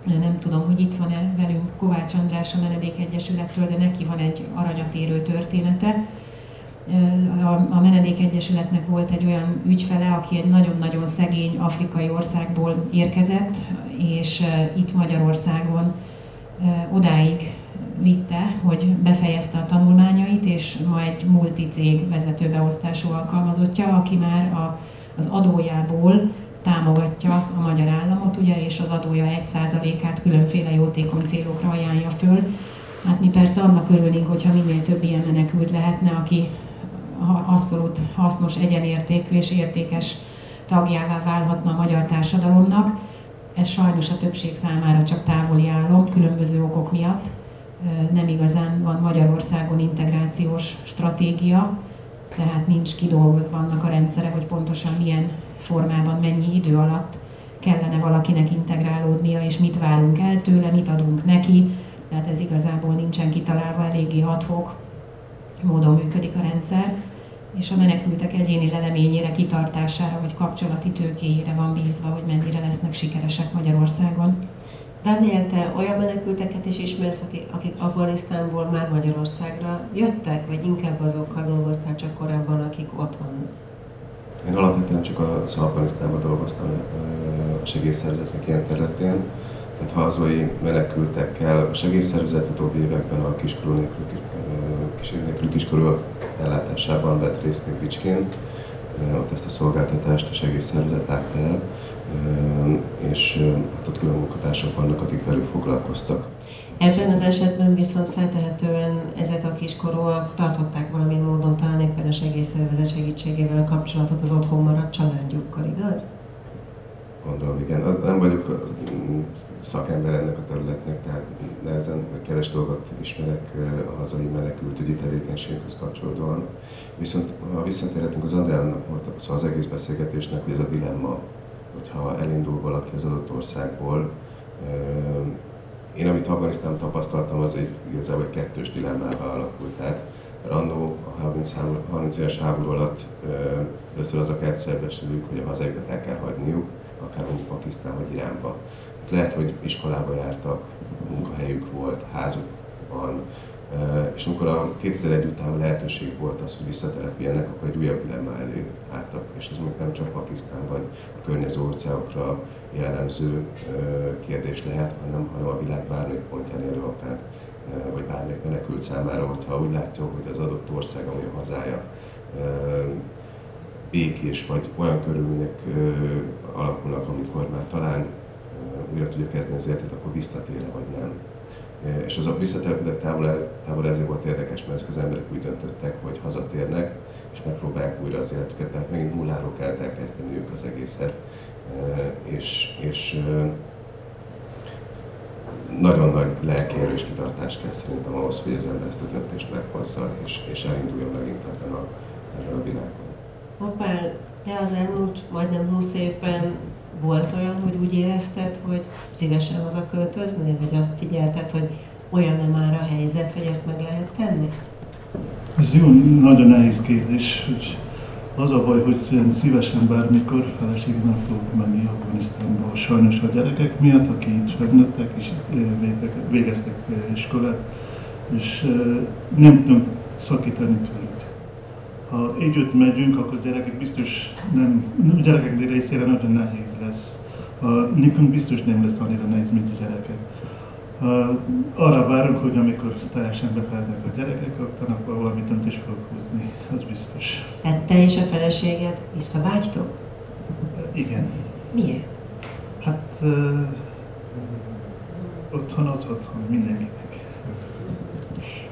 Nem tudom, hogy itt van-e velünk Kovács András a Menedék Egyesülettől, de neki van egy aranyat érő története. A, Menedék Egyesületnek volt egy olyan ügyfele, aki egy nagyon-nagyon szegény afrikai országból érkezett, és itt Magyarországon odáig vitte, hogy befejezte a tanulmányait, és ma egy multicég vezetőbeosztású alkalmazottja, aki már a, az adójából támogatja a magyar államot, ugye, és az adója 1%-át különféle jótékony célokra ajánlja föl. Hát mi persze annak örülnénk, hogyha minél több ilyen menekült lehetne, aki abszolút hasznos, egyenértékű és értékes tagjává válhatna a magyar társadalomnak. Ez sajnos a többség számára csak távoli álom, különböző okok miatt. Nem igazán van Magyarországon integrációs stratégia, tehát nincs kidolgozva annak a rendszere, hogy pontosan milyen formában, mennyi idő alatt kellene valakinek integrálódnia, és mit várunk el tőle, mit adunk neki. Tehát ez igazából nincsen kitalálva, eléggé adhok módon működik a rendszer, és a menekültek egyéni leleményére, kitartására vagy kapcsolati tőkéjére van bízva, hogy mennyire lesznek sikeresek Magyarországon. Daniel, te olyan menekülteket is ismersz, akik, akik Afganisztánból már Magyarországra jöttek, vagy inkább azokkal dolgoztál csak korábban, akik ott vannak? Én alapvetően csak a Afganisztánban dolgoztam a segélyszervezetnek ilyen területén, tehát hazai menekültekkel a segélyszervezet utóbbi években a kiskorú nélkül, kísérő nélkül kiskorú ellátásában vett részt még Bicskén. Ott ezt a szolgáltatást a segélyszervezet látta el, és hát ott külön munkatársak vannak, akik velük foglalkoztak. Ebben az esetben viszont feltehetően ezek a kiskorúak tartották valamilyen módon talán éppen a segélyszervezet segítségével a kapcsolatot az otthon maradt családjukkal, igaz? Gondolom, igen. Nem vagyok szakember ennek a területnek, tehát nehezen, vagy keves dolgot ismerek a hazai menekültügyi tevékenységhez kapcsolódóan. Viszont ha visszatérhetünk az Andrának volt szó az egész beszélgetésnek, hogy ez a dilemma, hogyha elindul valaki az adott országból, én, amit Afganisztán tapasztaltam, az egy igazából egy kettős dilemmává alakult. Tehát Randó a 30, háború, 30 éves háború alatt először az a kert szembesülük, hogy a hazájukat el kell hagyniuk, akár mondjuk Pakisztán vagy Iránba. Hát lehet, hogy iskolába jártak, munkahelyük volt, házuk van, és amikor a 2001 után lehetőség volt az, hogy visszatelepüljenek, akkor egy újabb dilemma elé álltak. És ez még nem csak Pakisztán vagy a környező országokra jellemző kérdés lehet, hanem, hanem a világ bármelyik pontján élő akár vagy bármelyik menekült számára, hogyha úgy látja, hogy az adott ország, ami a hazája, békés vagy olyan körülmények alakulnak, amikor már talán újra tudja kezdeni az életet, akkor visszatér vagy nem. És az a visszatelepülés távol, távol ezért volt érdekes, mert ezek az emberek úgy döntöttek, hogy hazatérnek, és megpróbálják újra az életüket, tehát megint nulláról kellett elkezdeniük az egészet. És, és nagyon nagy lelkierő és kitartás kell szerintem ahhoz, hogy az ember ezt a döntést meghozza, és, és elinduljon megint ebben a, ebben a világban. Hoppál, te az elmúlt majdnem 20 évben volt olyan, hogy úgy érezted, hogy szívesen haza költöznél, vagy azt figyelted, hogy olyan-e már a helyzet, hogy ezt meg lehet tenni? Ez jó, nagyon nehéz kérdés, hogy az a baj, hogy én szívesen bármikor feleségem fogok menni Afganisztánba. Sajnos a gyerekek miatt, akik itt felnőttek és eh, végeztek- eh, iskolát, és eh, nem tudunk szakítani tőlük. Ha együtt megyünk, akkor gyerekek biztos nem, a gyerekek részére nagyon nehéz lesz. A, nekünk biztos nem lesz annyira nehéz, mint a gyerekek. Arra várunk, hogy amikor teljesen befejeznek a gyerekek, akkor akkor valami döntést fogok hozni, az biztos. Tehát te és a feleséged visszavágytok? Igen. Miért? Hát uh, otthon az otthon mindenkinek.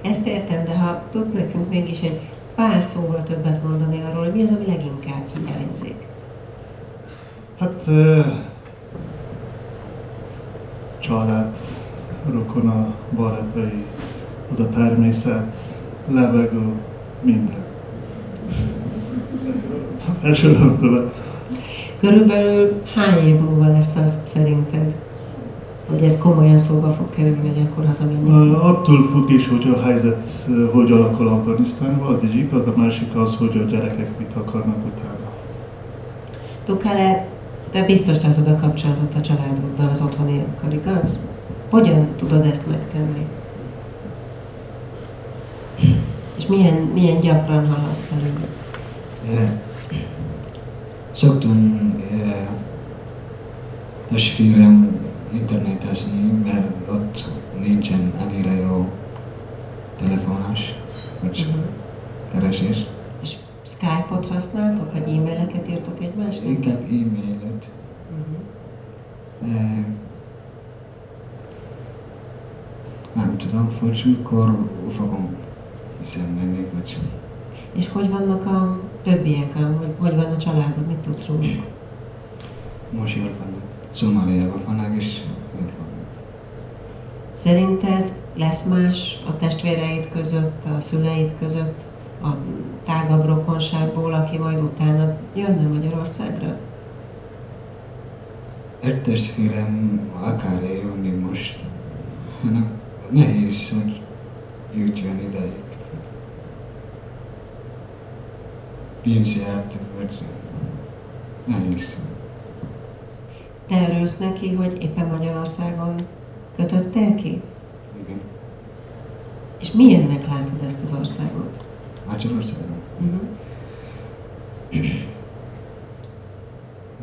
Ezt értem, de ha tud nekünk mégis egy pár szóval többet mondani arról, hogy mi az, ami leginkább hiányzik. Hát uh, család, rokona, barátai, az a természet, levegő, minden. Elsőlöm tőle. Körülbelül hány év múlva lesz az szerinted, hogy ez komolyan szóba fog kerülni, hogy akkor hazamenni? Uh, Attól függ is, hogy a helyzet hogy alakul Afganisztánban, az egyik, az a másik az, hogy a gyerekek mit akarnak utána. Tukale, te biztos tartod a kapcsolatot a családoddal, az otthoniakkal, igaz? Hogyan tudod ezt megtenni? És milyen, milyen gyakran hallasz velük? Eh, Szoktam eh, testvérem internetezni, mert ott nincsen annyira jó telefonás, vagy keresés. És Skype-ot használtok, vagy e-maileket írtok egymásnak? Inkább e-mailet. Eh, nem tudom, hogy mikor fogom visszamenni, vagy És hogy vannak a többiek, hogy, hogy van a családod, mit tudsz róluk? most jól vannak. Szomáliában vannak, és jól vannak. Szerinted lesz más a testvéreid között, a szüleid között, a tágabb rokonságból, aki majd utána jönne Magyarországra? Egy testvérem akar jönni most, hanem nehéz, hogy jutjon ideig. Pénzjárt, vagy nehéz. Te örülsz neki, hogy éppen Magyarországon kötöttél ki? Igen. És milyennek látod ezt az országot? Magyarországon. Uh-huh.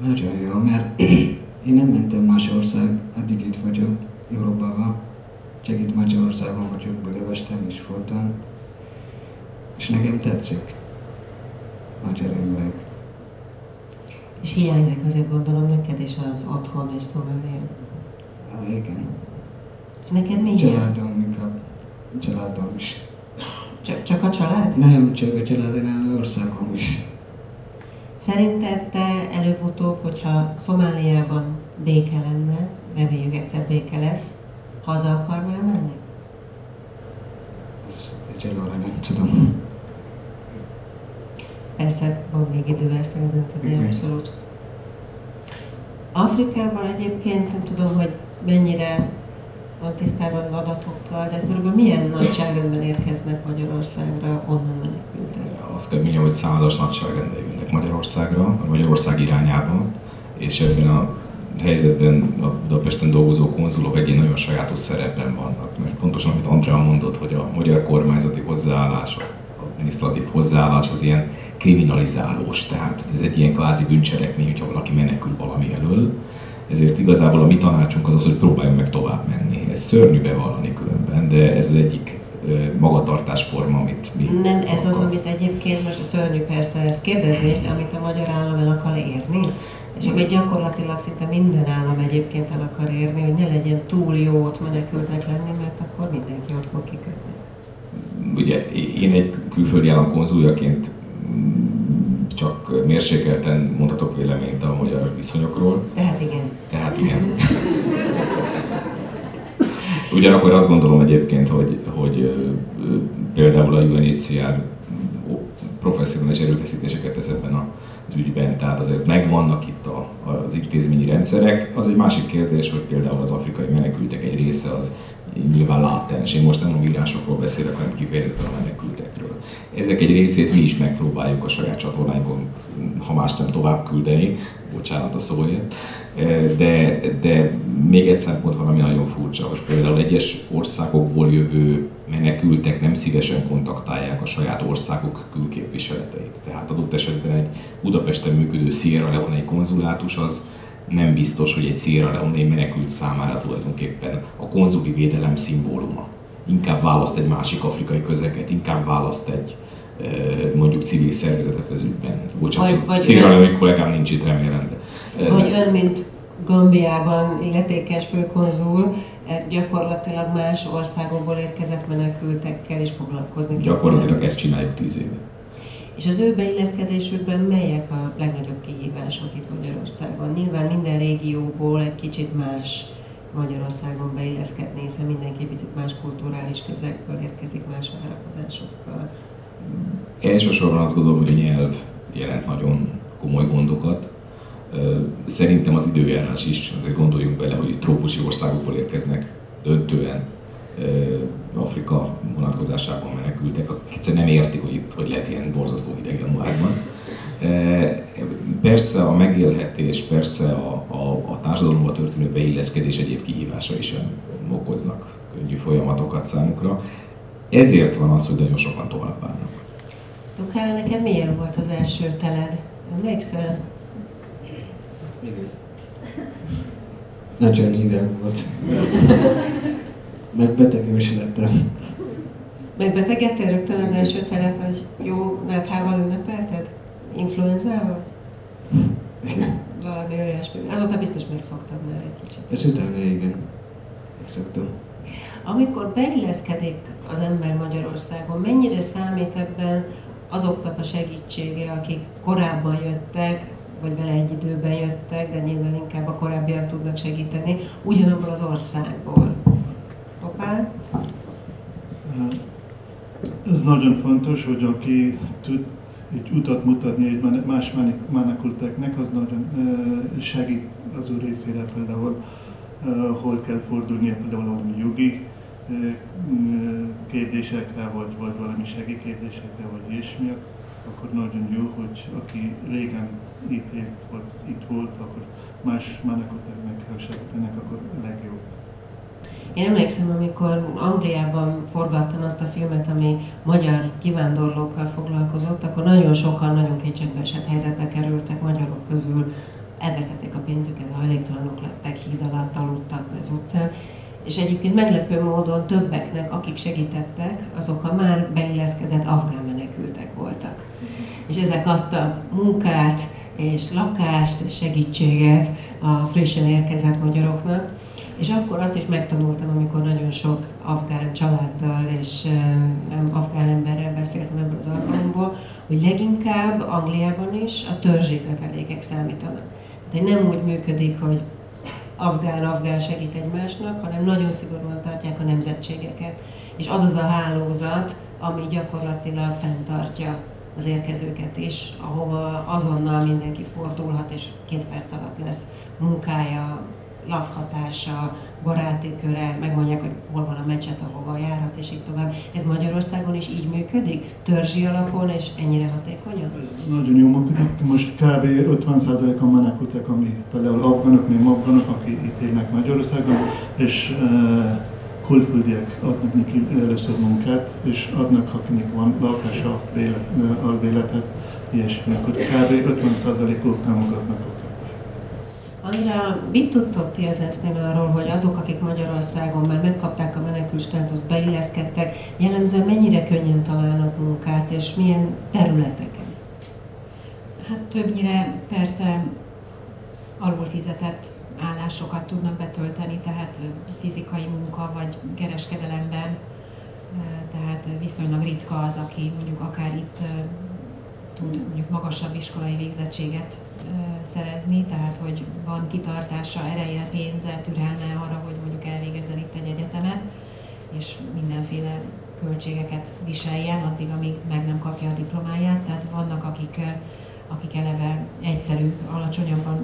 Nagyon jó, mert én nem mentem más ország, addig itt vagyok, Európában. Csak itt Magyarországon vagyok, Budapesten is voltam. És nekem tetszik. Magyar ember. És hiányzik azért gondolom neked is az otthon és Szomália. Ah, igen. És neked mi? Családom inkább. Családom is. Csak, csak a család? Nem, csak a család, hanem az országom is. Szerinted te előbb-utóbb, hogyha Szomáliában béke lenne, reméljük egyszer béke lesz, haza akarnál menni? Egyelőre nem tudom. Persze, van még idő ezt eldönteni, Igen. abszolút. Afrikában egyébként nem tudom, hogy mennyire van tisztában az adatokkal, de körülbelül milyen nagyságrendben érkeznek Magyarországra onnan menekültek? Azt kell mondjam, hogy százas nagyságrendel jönnek Magyarországra, Magyarország irányába, és ebben a helyzetben a Budapesten dolgozó konzulok egy nagyon sajátos szerepben vannak. Mert pontosan, amit Andrea mondott, hogy a magyar kormányzati hozzáállás, a adminisztratív hozzáállás az ilyen kriminalizálós, tehát ez egy ilyen kvázi bűncselekmény, hogyha valaki menekül valami elől, ezért igazából a mi tanácsunk az az, hogy próbáljunk meg tovább menni. Ez szörnyű bevallani különben, de ez az egyik magatartásforma, amit mi Nem ez az, amit egyébként most a szörnyű persze ezt kérdezni de amit a magyar állam el akar érni. És amit gyakorlatilag szinte minden állam egyébként el akar érni, hogy ne legyen túl jó ott menekültnek lenni, mert akkor mindenki ott fog kikötni. ugye én egy külföldi állam konzuljaként csak mérsékelten mondhatok véleményt a magyar viszonyokról. Tehát igen. Tehát igen. Ugyanakkor azt gondolom egyébként, hogy, hogy például a UNHCR professzionális erőfeszítéseket tesz ebben az ügyben, tehát azért megvannak itt a, az intézményi rendszerek. Az egy másik kérdés, hogy például az afrikai menekültek egy része az nyilván látens. Én most nem a migránsokról beszélek, hanem kifejezetten a menekültekről. Ezek egy részét mi is megpróbáljuk a saját csatornáinkon, ha más nem tovább küldeni, bocsánat a szóért, de, de még egy szempont van, ami nagyon furcsa, hogy például egyes országokból jövő menekültek nem szívesen kontaktálják a saját országok külképviseleteit. Tehát adott esetben egy Budapesten működő Sierra Leone konzulátus az nem biztos, hogy egy Sierra Leone menekült számára tulajdonképpen a konzuli védelem szimbóluma. Inkább választ egy másik afrikai közeget, inkább választ egy eh, mondjuk civil szervezetet ez ügyben. Bocsánat, Sierra Leone kollégám nincs itt, remélem, de... Vagy ön, mint Gambiában illetékes főkonzul, gyakorlatilag más országokból érkezett menekültekkel is foglalkozni. kell. Gyakorlatilag ezt csináljuk tíz éve. És az ő beilleszkedésükben melyek a legnagyobb kihívások itt Magyarországon? Nyilván minden régióból egy kicsit más Magyarországon beilleszkedni, hiszen mindenki picit más kulturális közegből érkezik, más várakozásokkal. Elsősorban azt gondolom, hogy a nyelv jelent nagyon komoly gondokat. Szerintem az időjárás is, azért gondoljunk bele, hogy trópusi országokból érkeznek döntően Afrika vonatkozásában menekültek, akik egyszerűen nem értik, hogy itt hogy lehet ilyen borzasztó hideg. E, Persze a megélhetés, persze a, a, a társadalomba történő beilleszkedés egyéb kihívásai sem okoznak könnyű folyamatokat számukra. Ezért van az, hogy nagyon sokan tovább várnak. Lukára, neked milyen volt az első teled? Emlékszel? Nagyon hideg volt. Meg beteg is lettem. Megbetegedtél rögtön az első telet, hogy jó náthával ünnepelted? Influenzával? Valami olyasmi. Azóta biztos megszoktad már egy kicsit. Ez utána igen. Megszoktam. Amikor beilleszkedik az ember Magyarországon, mennyire számít ebben azoknak a segítsége, akik korábban jöttek, vagy vele egy időben jöttek, de nyilván inkább a korábbiak tudnak segíteni, ugyanabból az országból. Opál? Ez nagyon fontos, hogy aki tud egy utat mutatni egy más menek- menekülteknek, az nagyon segít az ő részére például, hol kell fordulnia például valami jogi kérdésekre, vagy, vagy valami segélykérdésekre, vagy ilyesmi, akkor nagyon jó, hogy aki régen itt élt, vagy itt volt, akkor más menekülteknek kell segítenek, akkor legjobb. Én emlékszem, amikor Angliában forgattam azt a filmet, ami magyar kivándorlókkal foglalkozott, akkor nagyon sokan nagyon kétségbeesett helyzetbe kerültek magyarok közül, elvesztették a pénzüket, hajléktalanok lettek, híd alatt aludtak az utcán, és egyébként meglepő módon többeknek, akik segítettek, azok a már beilleszkedett afgán menekültek voltak. És ezek adtak munkát, és lakást, és segítséget a frissen érkezett magyaroknak. És akkor azt is megtanultam, amikor nagyon sok afgán családdal és um, afgán emberrel beszéltem ebből az alkalomból, hogy leginkább Angliában is a törzsi kötelékek számítanak. De nem úgy működik, hogy afgán-afgán segít egymásnak, hanem nagyon szigorúan tartják a nemzetségeket. És az az a hálózat, ami gyakorlatilag fenntartja az érkezőket is, ahova azonnal mindenki fordulhat, és két perc alatt lesz munkája, lakhatása, baráti köre, megmondják, hogy hol van a mecset, ahova járhat, és így tovább. Ez Magyarországon is így működik? Törzsi alapon, és ennyire hatékonyan? Nagyon jó működik. Most kb. 50%-a menekültek, ami például afganok, nem afganok, akik itt élnek Magyarországon, és uh, külföldiek adnak neki először munkát, és adnak, akinek van lakása, vélet, alvéletet, ilyesmi. Akkor kb. 50%-uk támogatnak őket. Andrea, mit tudtok ti az esznél arról, hogy azok, akik Magyarországon már megkapták a menekült státuszt, beilleszkedtek, jellemzően mennyire könnyen találnak munkát, és milyen területeken? Hát többnyire persze alul fizetett állásokat tudnak betölteni, tehát fizikai munka vagy kereskedelemben, tehát viszonylag ritka az, aki mondjuk akár itt tud mondjuk magasabb iskolai végzettséget szerezni, tehát hogy van kitartása, ereje, pénze, türelme arra, hogy mondjuk elvégezzen itt egy egyetemet, és mindenféle költségeket viseljen, addig, amíg meg nem kapja a diplomáját. Tehát vannak, akik, akik eleve egyszerű, alacsonyabban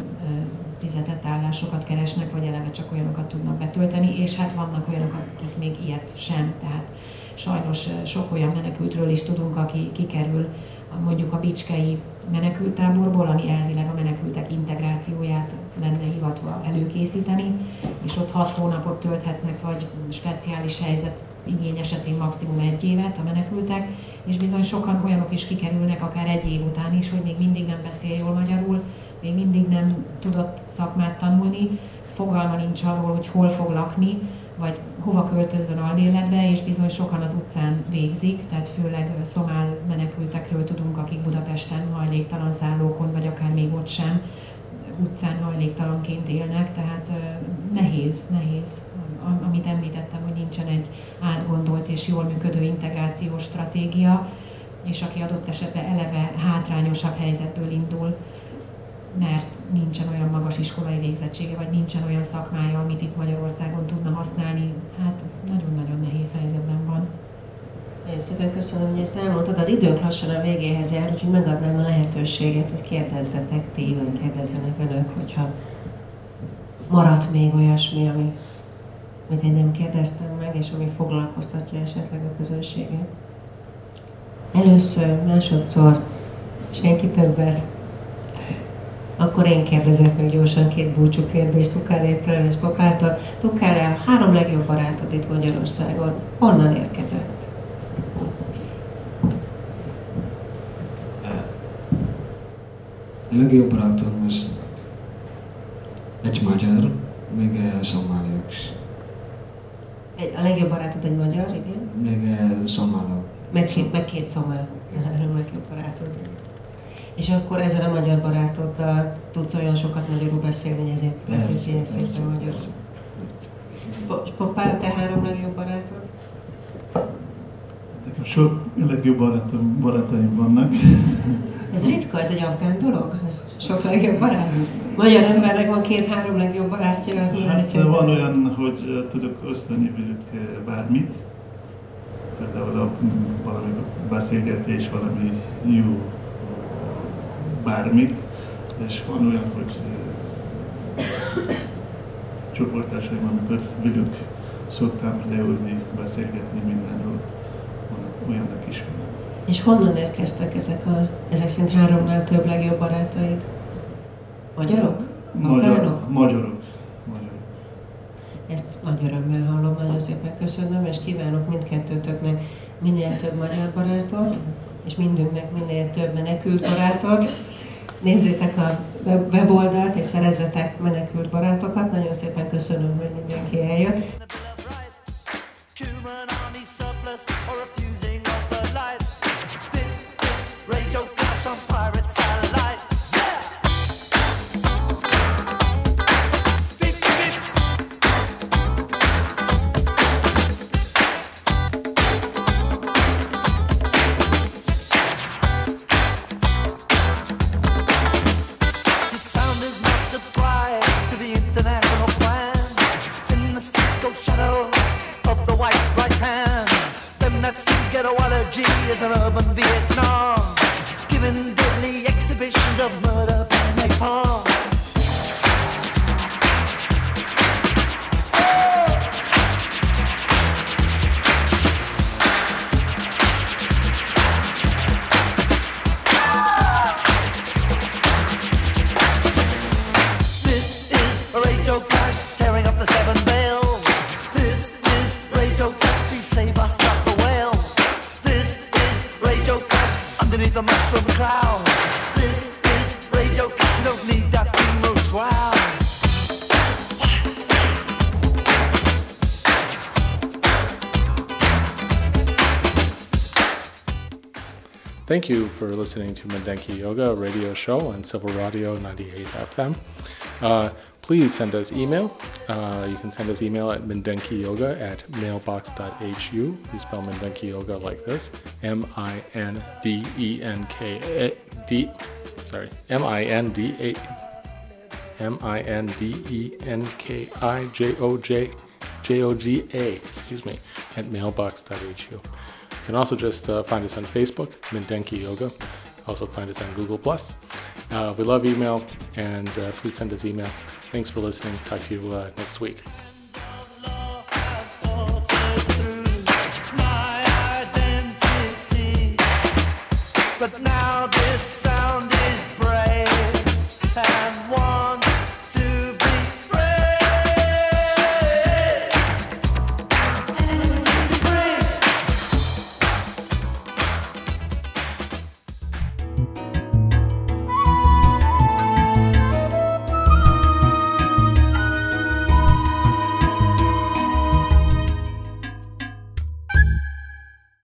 fizetett állásokat keresnek, vagy eleve csak olyanokat tudnak betölteni, és hát vannak olyanok, akik még ilyet sem. Tehát sajnos sok olyan menekültről is tudunk, aki kikerül mondjuk a bicskei menekültáborból, ami elvileg a menekültek integrációját lenne hivatva előkészíteni, és ott hat hónapot tölthetnek, vagy speciális helyzet igény esetén maximum egy évet a menekültek, és bizony sokan olyanok is kikerülnek akár egy év után is, hogy még mindig nem beszél jól magyarul, még mindig nem tudott szakmát tanulni, fogalma nincs arról, hogy hol fog lakni, vagy hova költözzön albérletbe, és bizony sokan az utcán végzik, tehát főleg szomál menekültekről tudunk, akik Budapesten hajléktalan szállókon, vagy akár még ott sem utcán hajléktalanként élnek, tehát nehéz, nehéz. Amit említettem, hogy nincsen egy átgondolt és jól működő integrációs stratégia, és aki adott esetben eleve hátrányosabb helyzetből indul, mert nincsen olyan magas iskolai végzettsége, vagy nincsen olyan szakmája, amit itt Magyarországon tudna használni, hát nagyon-nagyon nehéz helyzetben van. Nagyon szépen köszönöm, hogy ezt elmondtad. Az időnk lassan a végéhez jár, úgyhogy megadnám a lehetőséget, hogy kérdezzetek ti, vagy kérdezzenek önök, hogyha maradt még olyasmi, ami, amit én nem kérdeztem meg, és ami foglalkoztatja esetleg a közönséget. Először, másodszor, senki többet. Akkor én kérdezek meg gyorsan két búcsú kérdést Tukálétől és Papától. Tukále, a három legjobb barátod itt Magyarországon, honnan érkezett? A legjobb barátom az egy magyar, még szomáliak is. Egy, a legjobb barátod egy magyar, igen? Még szomálok. Meg meg két szomál. Három legjobb barátod. És akkor ezzel a magyar barátoddal tudsz olyan sokat magyarul beszélni, hogy ezért beszélsz ilyen szépen magyarul. Pa- Papá, te három legjobb barátod? Nekem sok legjobb barátom, barátaim vannak. Ez ritka, ez egy afgán dolog? Sok legjobb barát? Magyar embernek van két-három legjobb barátja, az Hát egyszerű. van olyan, hogy tudok ösztönni velük bármit. Például a, valami beszélgetés, valami jó bármit. És van olyan, hogy csoportársaim, amikor velük szoktam leülni, beszélgetni mindenről. Van olyannak is van. És honnan érkeztek ezek, a, ezek szerint háromnál több legjobb barátaid? Magyarok? Magyar, Afgánok? magyarok. Ezt nagy örömmel hallom, nagyon szépen köszönöm, és kívánok mindkettőtöknek minél több magyar barátot, és mindünknek minél több menekült barátot. Nézzétek a web- weboldalt, és szerezzetek menekült barátokat. Nagyon szépen köszönöm, hogy mindenki eljött. Thank you for listening to Mindenki Yoga, radio show on Civil Radio 98 FM. Uh, please send us email. Uh, you can send us email at mindenkiyoga at mailbox.hu. You spell Mindenki Yoga like this M I N D E N K A D. Sorry, M I N D A M I N D E N K I J O J J O G A, excuse me, at mailbox.hu. You can also just uh, find us on Facebook, Mindenki Yoga. Also find us on Google Plus. Uh, we love email, and uh, please send us email. Thanks for listening. Talk to you uh, next week.